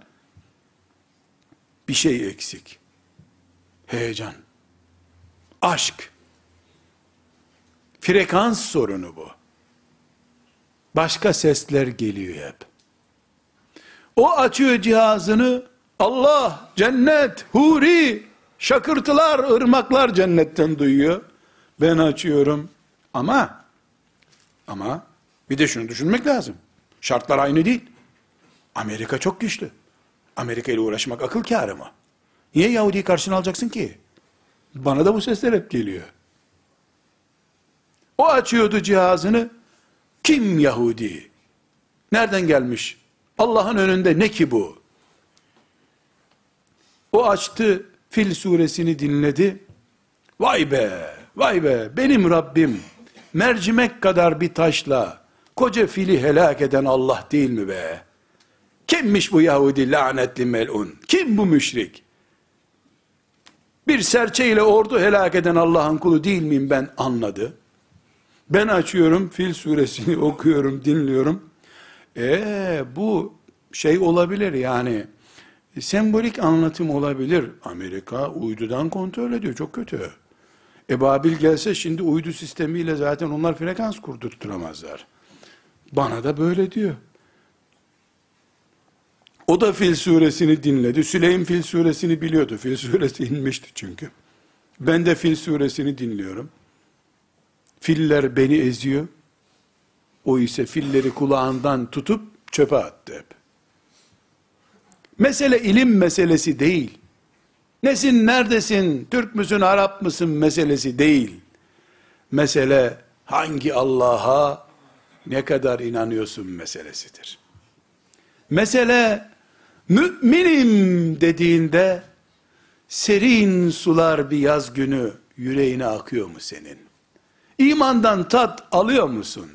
Bir şey eksik. Heyecan. Aşk. Frekans sorunu bu. Başka sesler geliyor hep. O açıyor cihazını, Allah, cennet, huri, şakırtılar, ırmaklar cennetten duyuyor. Ben açıyorum. Ama, ama bir de şunu düşünmek lazım. Şartlar aynı değil. Amerika çok güçlü. Amerika ile uğraşmak akıl kârı mı? Niye Yahudi'yi karşına alacaksın ki? Bana da bu sesler hep geliyor. O açıyordu cihazını. Kim Yahudi? Nereden gelmiş? Allah'ın önünde ne ki bu? O açtı Fil suresini dinledi. Vay be, vay be, benim Rabbim mercimek kadar bir taşla Koca fili helak eden Allah değil mi be? Kimmiş bu Yahudi lanetli melun? Kim bu müşrik? Bir serçe ile ordu helak eden Allah'ın kulu değil miyim ben anladı. Ben açıyorum Fil suresini okuyorum, dinliyorum. Ee bu şey olabilir yani sembolik anlatım olabilir. Amerika uydudan kontrol ediyor çok kötü. Ebabil gelse şimdi uydu sistemiyle zaten onlar frekans kurdurtturamazlar. Bana da böyle diyor. O da Fil suresini dinledi. Süleym Fil suresini biliyordu. Fil suresi inmişti çünkü. Ben de Fil suresini dinliyorum. Filler beni eziyor. O ise filleri kulağından tutup çöpe attı hep. Mesele ilim meselesi değil. Nesin, neredesin, Türk müsün, Arap mısın meselesi değil. Mesele hangi Allah'a ne kadar inanıyorsun meselesidir. Mesele müminim dediğinde serin sular bir yaz günü yüreğine akıyor mu senin? İmandan tat alıyor musun?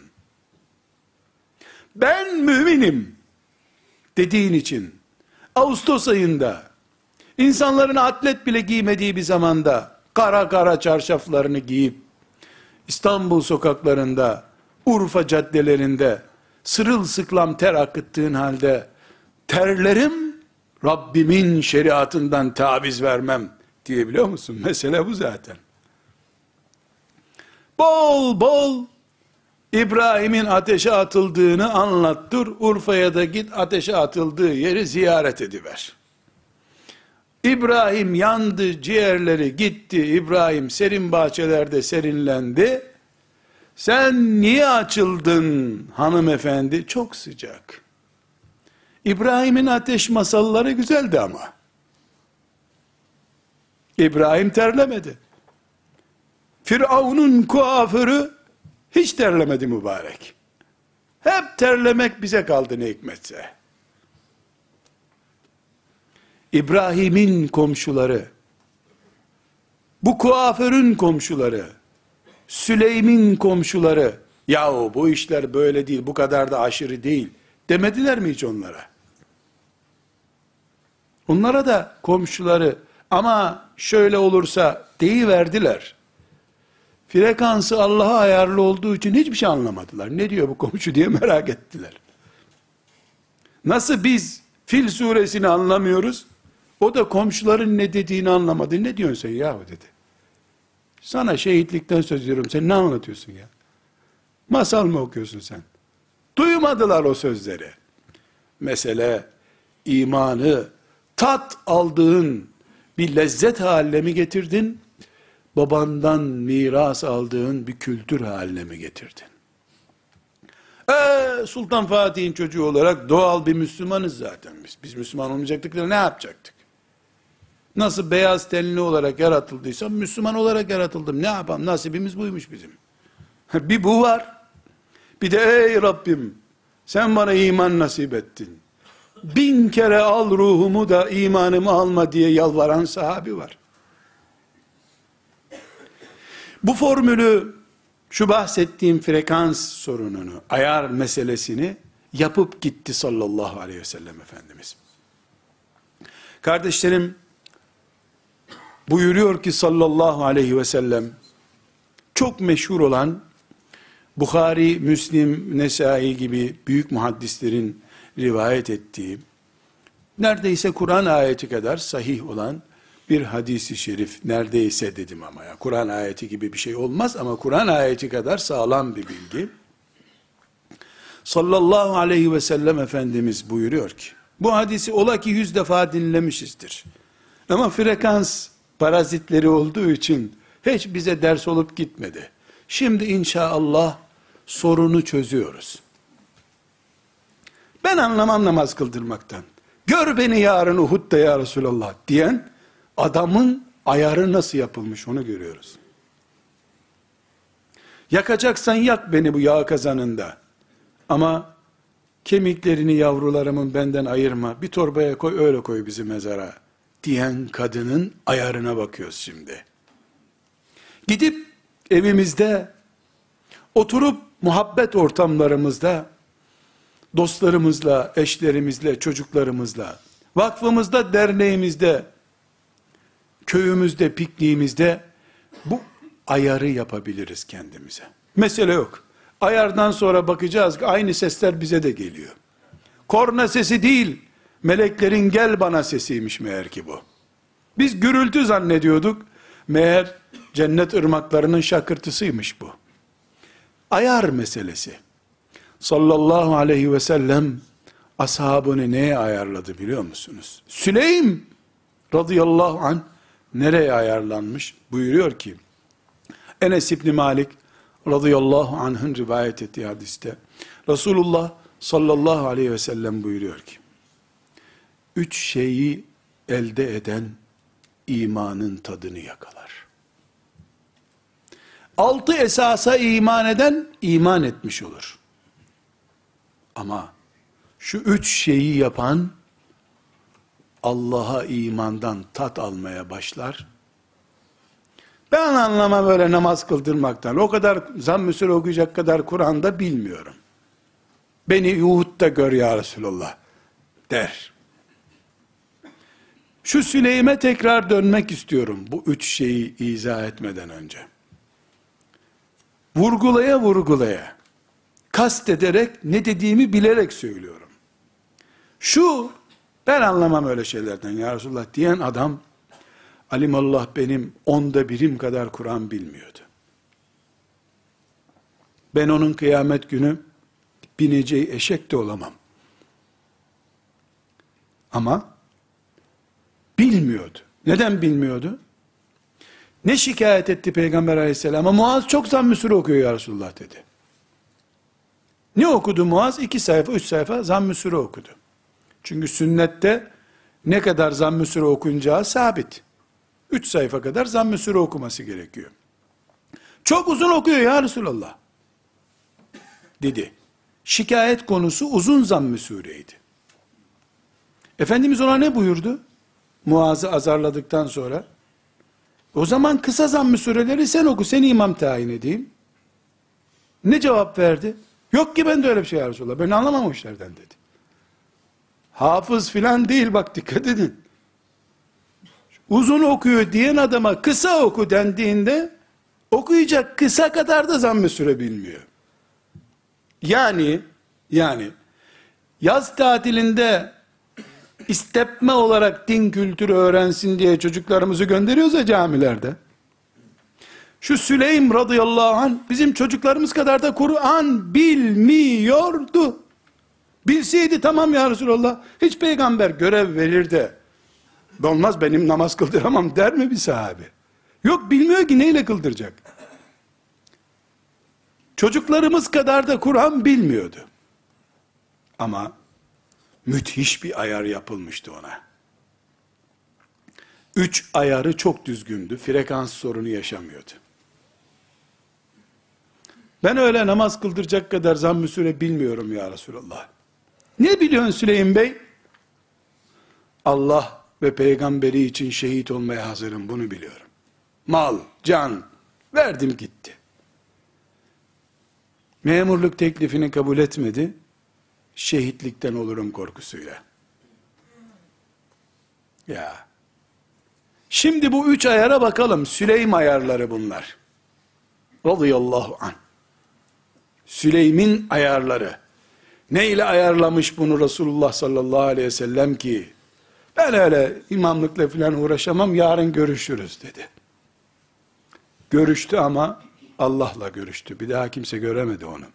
Ben müminim dediğin için Ağustos ayında insanların atlet bile giymediği bir zamanda kara kara çarşaflarını giyip İstanbul sokaklarında, Urfa caddelerinde sırılsıklam ter akıttığın halde terlerim Rabbimin şeriatından taviz vermem diyebiliyor musun? Mesele bu zaten. Bol bol İbrahim'in ateşe atıldığını anlattır. Urfa'ya da git ateşe atıldığı yeri ziyaret ediver. İbrahim yandı, ciğerleri gitti. İbrahim serin bahçelerde serinlendi. Sen niye açıldın hanımefendi? Çok sıcak. İbrahim'in ateş masalları güzeldi ama. İbrahim terlemedi. Firavun'un kuaförü hiç terlemedi mübarek. Hep terlemek bize kaldı ne hikmetse. İbrahim'in komşuları, bu kuaförün komşuları, Süleym'in komşuları, yahu bu işler böyle değil, bu kadar da aşırı değil, demediler mi hiç onlara? Onlara da komşuları, ama şöyle olursa deyiverdiler. Frekansı Allah'a ayarlı olduğu için hiçbir şey anlamadılar. Ne diyor bu komşu diye merak ettiler. Nasıl biz Fil suresini anlamıyoruz? O da komşuların ne dediğini anlamadı. Ne diyorsun sen yahu dedi. Sana şehitlikten söz ediyorum. Sen ne anlatıyorsun ya? Masal mı okuyorsun sen? Duymadılar o sözleri. Mesele imanı tat aldığın bir lezzet haline mi getirdin? Babandan miras aldığın bir kültür haline mi getirdin? Ee, Sultan Fatih'in çocuğu olarak doğal bir Müslümanız zaten biz. Biz Müslüman olmayacaktık da ne yapacaktık? Nasıl beyaz tenli olarak yaratıldıysam Müslüman olarak yaratıldım. Ne yapalım? Nasibimiz buymuş bizim. bir bu var. Bir de ey Rabbim sen bana iman nasip ettin. Bin kere al ruhumu da imanımı alma diye yalvaran sahabi var. Bu formülü şu bahsettiğim frekans sorununu, ayar meselesini yapıp gitti sallallahu aleyhi ve sellem Efendimiz. Kardeşlerim, buyuruyor ki sallallahu aleyhi ve sellem, çok meşhur olan, Bukhari, Müslim, Nesai gibi büyük muhaddislerin rivayet ettiği, neredeyse Kur'an ayeti kadar sahih olan bir hadisi şerif, neredeyse dedim ama ya, Kur'an ayeti gibi bir şey olmaz ama Kur'an ayeti kadar sağlam bir bilgi. Sallallahu aleyhi ve sellem Efendimiz buyuruyor ki, bu hadisi ola ki yüz defa dinlemişizdir. Ama frekans parazitleri olduğu için hiç bize ders olup gitmedi. Şimdi inşallah sorunu çözüyoruz. Ben anlamam namaz kıldırmaktan. Gör beni yarın Uhud'da ya Resulallah diyen adamın ayarı nasıl yapılmış onu görüyoruz. Yakacaksan yak beni bu yağ kazanında. Ama kemiklerini yavrularımın benden ayırma. Bir torbaya koy öyle koy bizi mezara diyen kadının ayarına bakıyoruz şimdi. Gidip evimizde oturup muhabbet ortamlarımızda dostlarımızla, eşlerimizle, çocuklarımızla, vakfımızda, derneğimizde, köyümüzde, pikniğimizde bu ayarı yapabiliriz kendimize. Mesele yok. Ayardan sonra bakacağız ki aynı sesler bize de geliyor. Korna sesi değil, meleklerin gel bana sesiymiş meğer ki bu. Biz gürültü zannediyorduk, meğer cennet ırmaklarının şakırtısıymış bu. Ayar meselesi. Sallallahu aleyhi ve sellem ashabını neye ayarladı biliyor musunuz? Süleym radıyallahu an nereye ayarlanmış? Buyuruyor ki Enes İbni Malik radıyallahu anh'ın rivayet ettiği hadiste Resulullah sallallahu aleyhi ve sellem buyuruyor ki üç şeyi elde eden imanın tadını yakalar. Altı esasa iman eden iman etmiş olur. Ama şu üç şeyi yapan Allah'a imandan tat almaya başlar. Ben anlama böyle namaz kıldırmaktan. O kadar zamm-ı okuyacak kadar Kur'an'da bilmiyorum. Beni Yuhud'da gör ya Resulallah der. Şu Süleym'e tekrar dönmek istiyorum bu üç şeyi izah etmeden önce. Vurgulaya vurgulaya, kast ederek, ne dediğimi bilerek söylüyorum. Şu, ben anlamam öyle şeylerden ya Resulallah diyen adam, alimallah benim onda birim kadar Kur'an bilmiyordu. Ben onun kıyamet günü bineceği eşek de olamam. Ama bilmiyordu. Neden bilmiyordu? Ne şikayet etti Peygamber aleyhisselama? Muaz çok zamm-ı sure okuyor ya Resulullah dedi. Ne okudu Muaz? İki sayfa, üç sayfa zamm-ı sure okudu. Çünkü sünnette ne kadar zamm-ı sure okunacağı sabit. Üç sayfa kadar zamm-ı sure okuması gerekiyor. Çok uzun okuyor ya Resulallah. Dedi. Şikayet konusu uzun zamm-ı sureydi. Efendimiz ona ne buyurdu? Muaz'ı azarladıktan sonra, o zaman kısa zamm-ı sureleri sen oku, seni imam tayin edeyim. Ne cevap verdi? Yok ki ben de öyle bir şey ya Resulallah, ben anlamam o işlerden dedi. Hafız filan değil bak dikkat edin. Uzun okuyor diyen adama kısa oku dendiğinde, okuyacak kısa kadar da zamm-ı süre bilmiyor. Yani, yani, yaz tatilinde istepme olarak din kültürü öğrensin diye çocuklarımızı gönderiyoruz ya camilerde. Şu Süleym radıyallahu anh bizim çocuklarımız kadar da Kur'an bilmiyordu. Bilseydi tamam ya Resulallah hiç peygamber görev verir de olmaz benim namaz kıldıramam der mi bir sahabe? Yok bilmiyor ki neyle kıldıracak? Çocuklarımız kadar da Kur'an bilmiyordu. Ama müthiş bir ayar yapılmıştı ona. Üç ayarı çok düzgündü. Frekans sorunu yaşamıyordu. Ben öyle namaz kıldıracak kadar zamm-ı süre bilmiyorum ya Resulallah. Ne biliyorsun Süleym Bey? Allah ve peygamberi için şehit olmaya hazırım bunu biliyorum. Mal, can verdim gitti. Memurluk teklifini kabul etmedi şehitlikten olurum korkusuyla. Ya. Şimdi bu üç ayara bakalım. Süleym ayarları bunlar. Radıyallahu an. Süleym'in ayarları. Ne ile ayarlamış bunu Resulullah sallallahu aleyhi ve sellem ki, ben öyle imamlıkla falan uğraşamam, yarın görüşürüz dedi. Görüştü ama Allah'la görüştü. Bir daha kimse göremedi onu.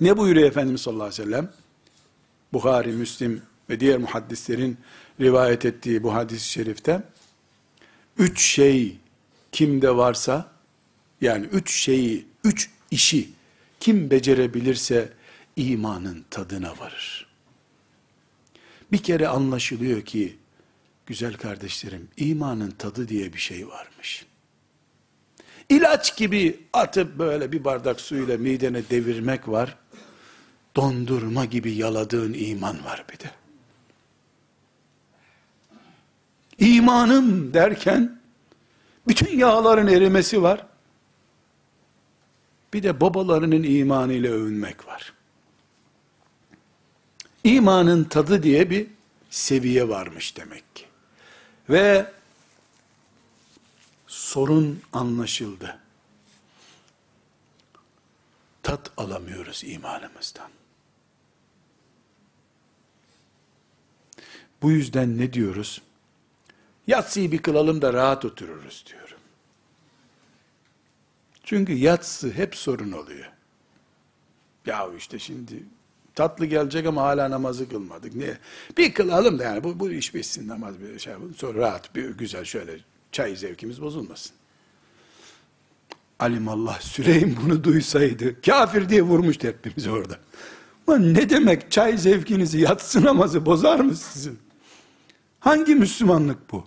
Ne buyuruyor Efendimiz sallallahu aleyhi ve sellem? Bukhari, Müslim ve diğer muhaddislerin rivayet ettiği bu hadis-i şerifte, üç şey kimde varsa, yani üç şeyi, üç işi kim becerebilirse imanın tadına varır. Bir kere anlaşılıyor ki, güzel kardeşlerim, imanın tadı diye bir şey varmış. İlaç gibi atıp böyle bir bardak suyla midene devirmek var dondurma gibi yaladığın iman var bir de. İmanım derken bütün yağların erimesi var. Bir de babalarının imanıyla övünmek var. İmanın tadı diye bir seviye varmış demek ki. Ve sorun anlaşıldı. Tat alamıyoruz imanımızdan. Bu yüzden ne diyoruz? Yatsıyı bir kılalım da rahat otururuz diyorum. Çünkü yatsı hep sorun oluyor. Ya işte şimdi Tatlı gelecek ama hala namazı kılmadık. Niye? Bir kılalım da yani bu, bu iş bitsin namaz bir şey yapalım. Sonra rahat bir güzel şöyle çay zevkimiz bozulmasın. Alimallah Süleym bunu duysaydı kafir diye vurmuştu hepimiz orada. Ulan ne demek çay zevkinizi yatsı namazı bozar mı sizin? Hangi Müslümanlık bu?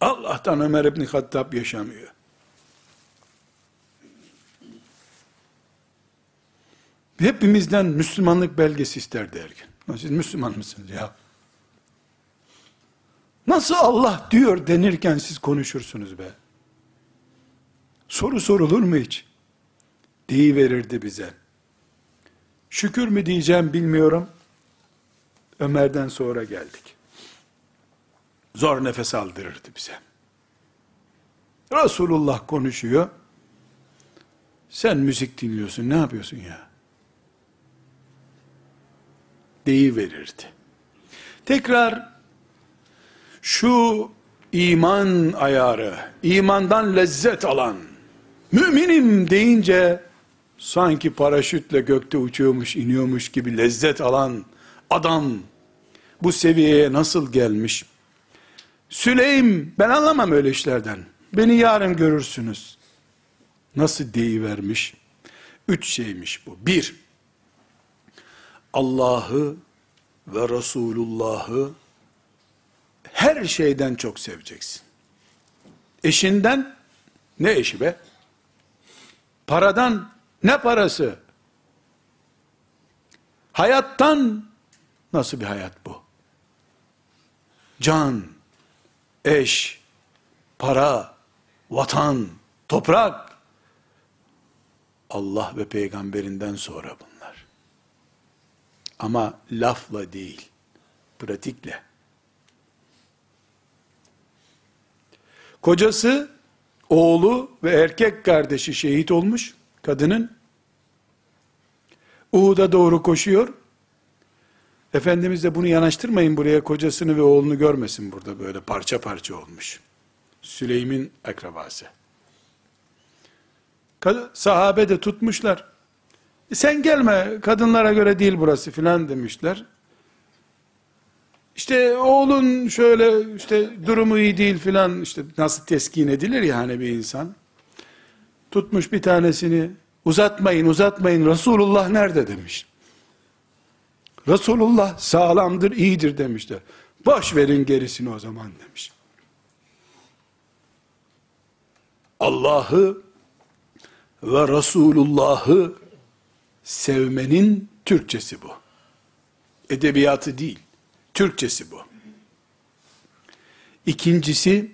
Allah'tan Ömer İbni Hattab yaşamıyor. Hepimizden Müslümanlık belgesi isterdi her. Siz Müslüman mısınız ya? Nasıl Allah diyor denirken siz konuşursunuz be? Soru sorulur mu hiç? Deyiverirdi bize. Şükür mü diyeceğim bilmiyorum. Ömer'den sonra geldik. Zor nefes aldırırdı bize. Resulullah konuşuyor. Sen müzik dinliyorsun, ne yapıyorsun ya? Deyiverirdi. Tekrar şu iman ayarı, imandan lezzet alan, müminim deyince, sanki paraşütle gökte uçuyormuş, iniyormuş gibi lezzet alan adam, bu seviyeye nasıl gelmiş? Süleym, ben anlamam öyle işlerden. Beni yarın görürsünüz. Nasıl deyivermiş? Üç şeymiş bu. Bir, Allah'ı ve Resulullah'ı her şeyden çok seveceksin. Eşinden ne eşi be? Paradan ne parası? Hayattan nasıl bir hayat bu? Can, eş, para, vatan, toprak, Allah ve peygamberinden sonra bunlar. Ama lafla değil, pratikle. Kocası, oğlu ve erkek kardeşi şehit olmuş, kadının. Uhud'a doğru koşuyor. Efendimiz de bunu yanaştırmayın buraya kocasını ve oğlunu görmesin burada böyle parça parça olmuş. Süleym'in akrabası. Sahabe de tutmuşlar. E sen gelme kadınlara göre değil burası filan demişler. İşte oğlun şöyle işte durumu iyi değil filan işte nasıl teskin edilir ya hani bir insan. Tutmuş bir tanesini uzatmayın uzatmayın Resulullah nerede demiş. Resulullah sağlamdır iyidir demişler. Boş verin gerisini o zaman demiş. Allah'ı ve Resulullah'ı sevmenin Türkçesi bu. Edebiyatı değil. Türkçesi bu. İkincisi,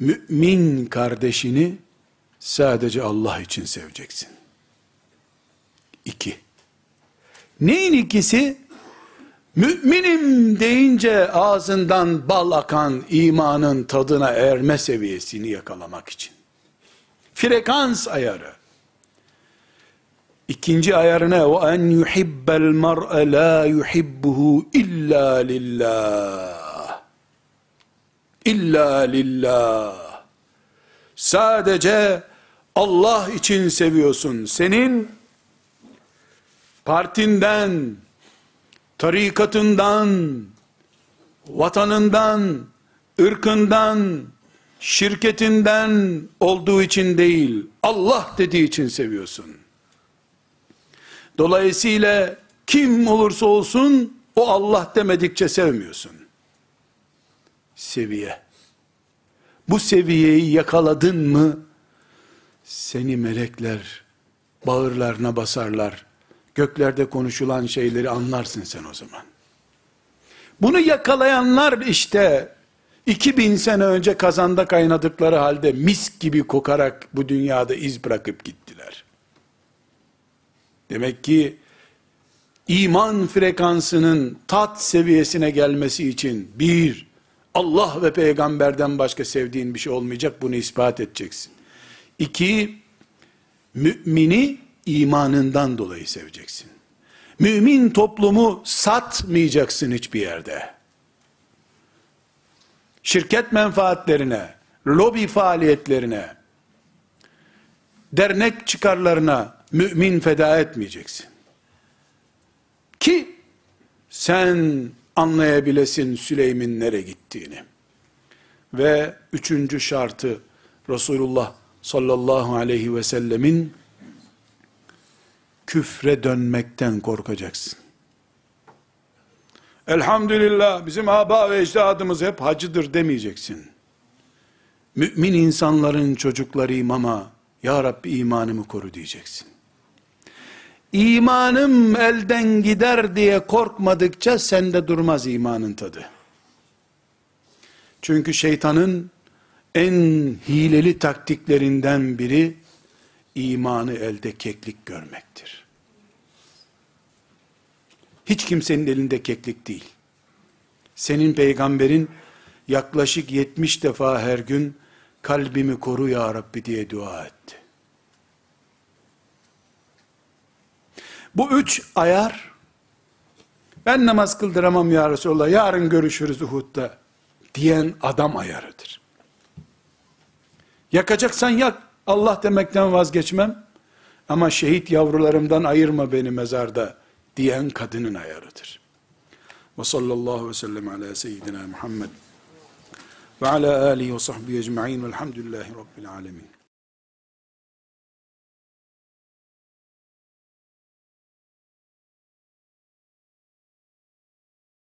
mümin kardeşini sadece Allah için seveceksin. İki. Neyin ikisi? Müminim deyince ağzından bal akan imanın tadına erme seviyesini yakalamak için. Frekans ayarı. İkinci ayarı ne? O en yuhibbel mar'e la yuhibbuhu illa lillah. İlla lillah. Sadece Allah için seviyorsun. Senin partinden, tarikatından, vatanından, ırkından, şirketinden olduğu için değil, Allah dediği için seviyorsun. Dolayısıyla kim olursa olsun o Allah demedikçe sevmiyorsun. Seviye. Bu seviyeyi yakaladın mı seni melekler bağırlarına basarlar. Göklerde konuşulan şeyleri anlarsın sen o zaman. Bunu yakalayanlar işte 2000 sene önce kazanda kaynadıkları halde mis gibi kokarak bu dünyada iz bırakıp gittiler. Demek ki iman frekansının tat seviyesine gelmesi için bir, Allah ve peygamberden başka sevdiğin bir şey olmayacak bunu ispat edeceksin. İki, mümini imanından dolayı seveceksin. Mümin toplumu satmayacaksın hiçbir yerde. Şirket menfaatlerine, lobi faaliyetlerine, dernek çıkarlarına mümin feda etmeyeceksin. Ki sen anlayabilesin Süleym'in nereye gittiğini. Ve üçüncü şartı Resulullah sallallahu aleyhi ve sellemin küfre dönmekten korkacaksın. Elhamdülillah bizim aba ve ecdadımız hep hacıdır demeyeceksin. Mümin insanların çocuklarıyım ama Ya Rabbi imanımı koru diyeceksin. İmanım elden gider diye korkmadıkça sende durmaz imanın tadı. Çünkü şeytanın en hileli taktiklerinden biri imanı elde keklik görmektir. Hiç kimsenin elinde keklik değil. Senin peygamberin yaklaşık 70 defa her gün kalbimi koru ya Rabbi diye dua etti. Bu üç ayar, ben namaz kıldıramam ya Resulallah, yarın görüşürüz Uhud'da diyen adam ayarıdır. Yakacaksan yak, Allah demekten vazgeçmem, ama şehit yavrularımdan ayırma beni mezarda diyen kadının ayarıdır. Ve sallallahu ve sellem ala seyyidina Muhammed ve ala alihi ve sahbihi ecma'in velhamdülillahi rabbil alemin.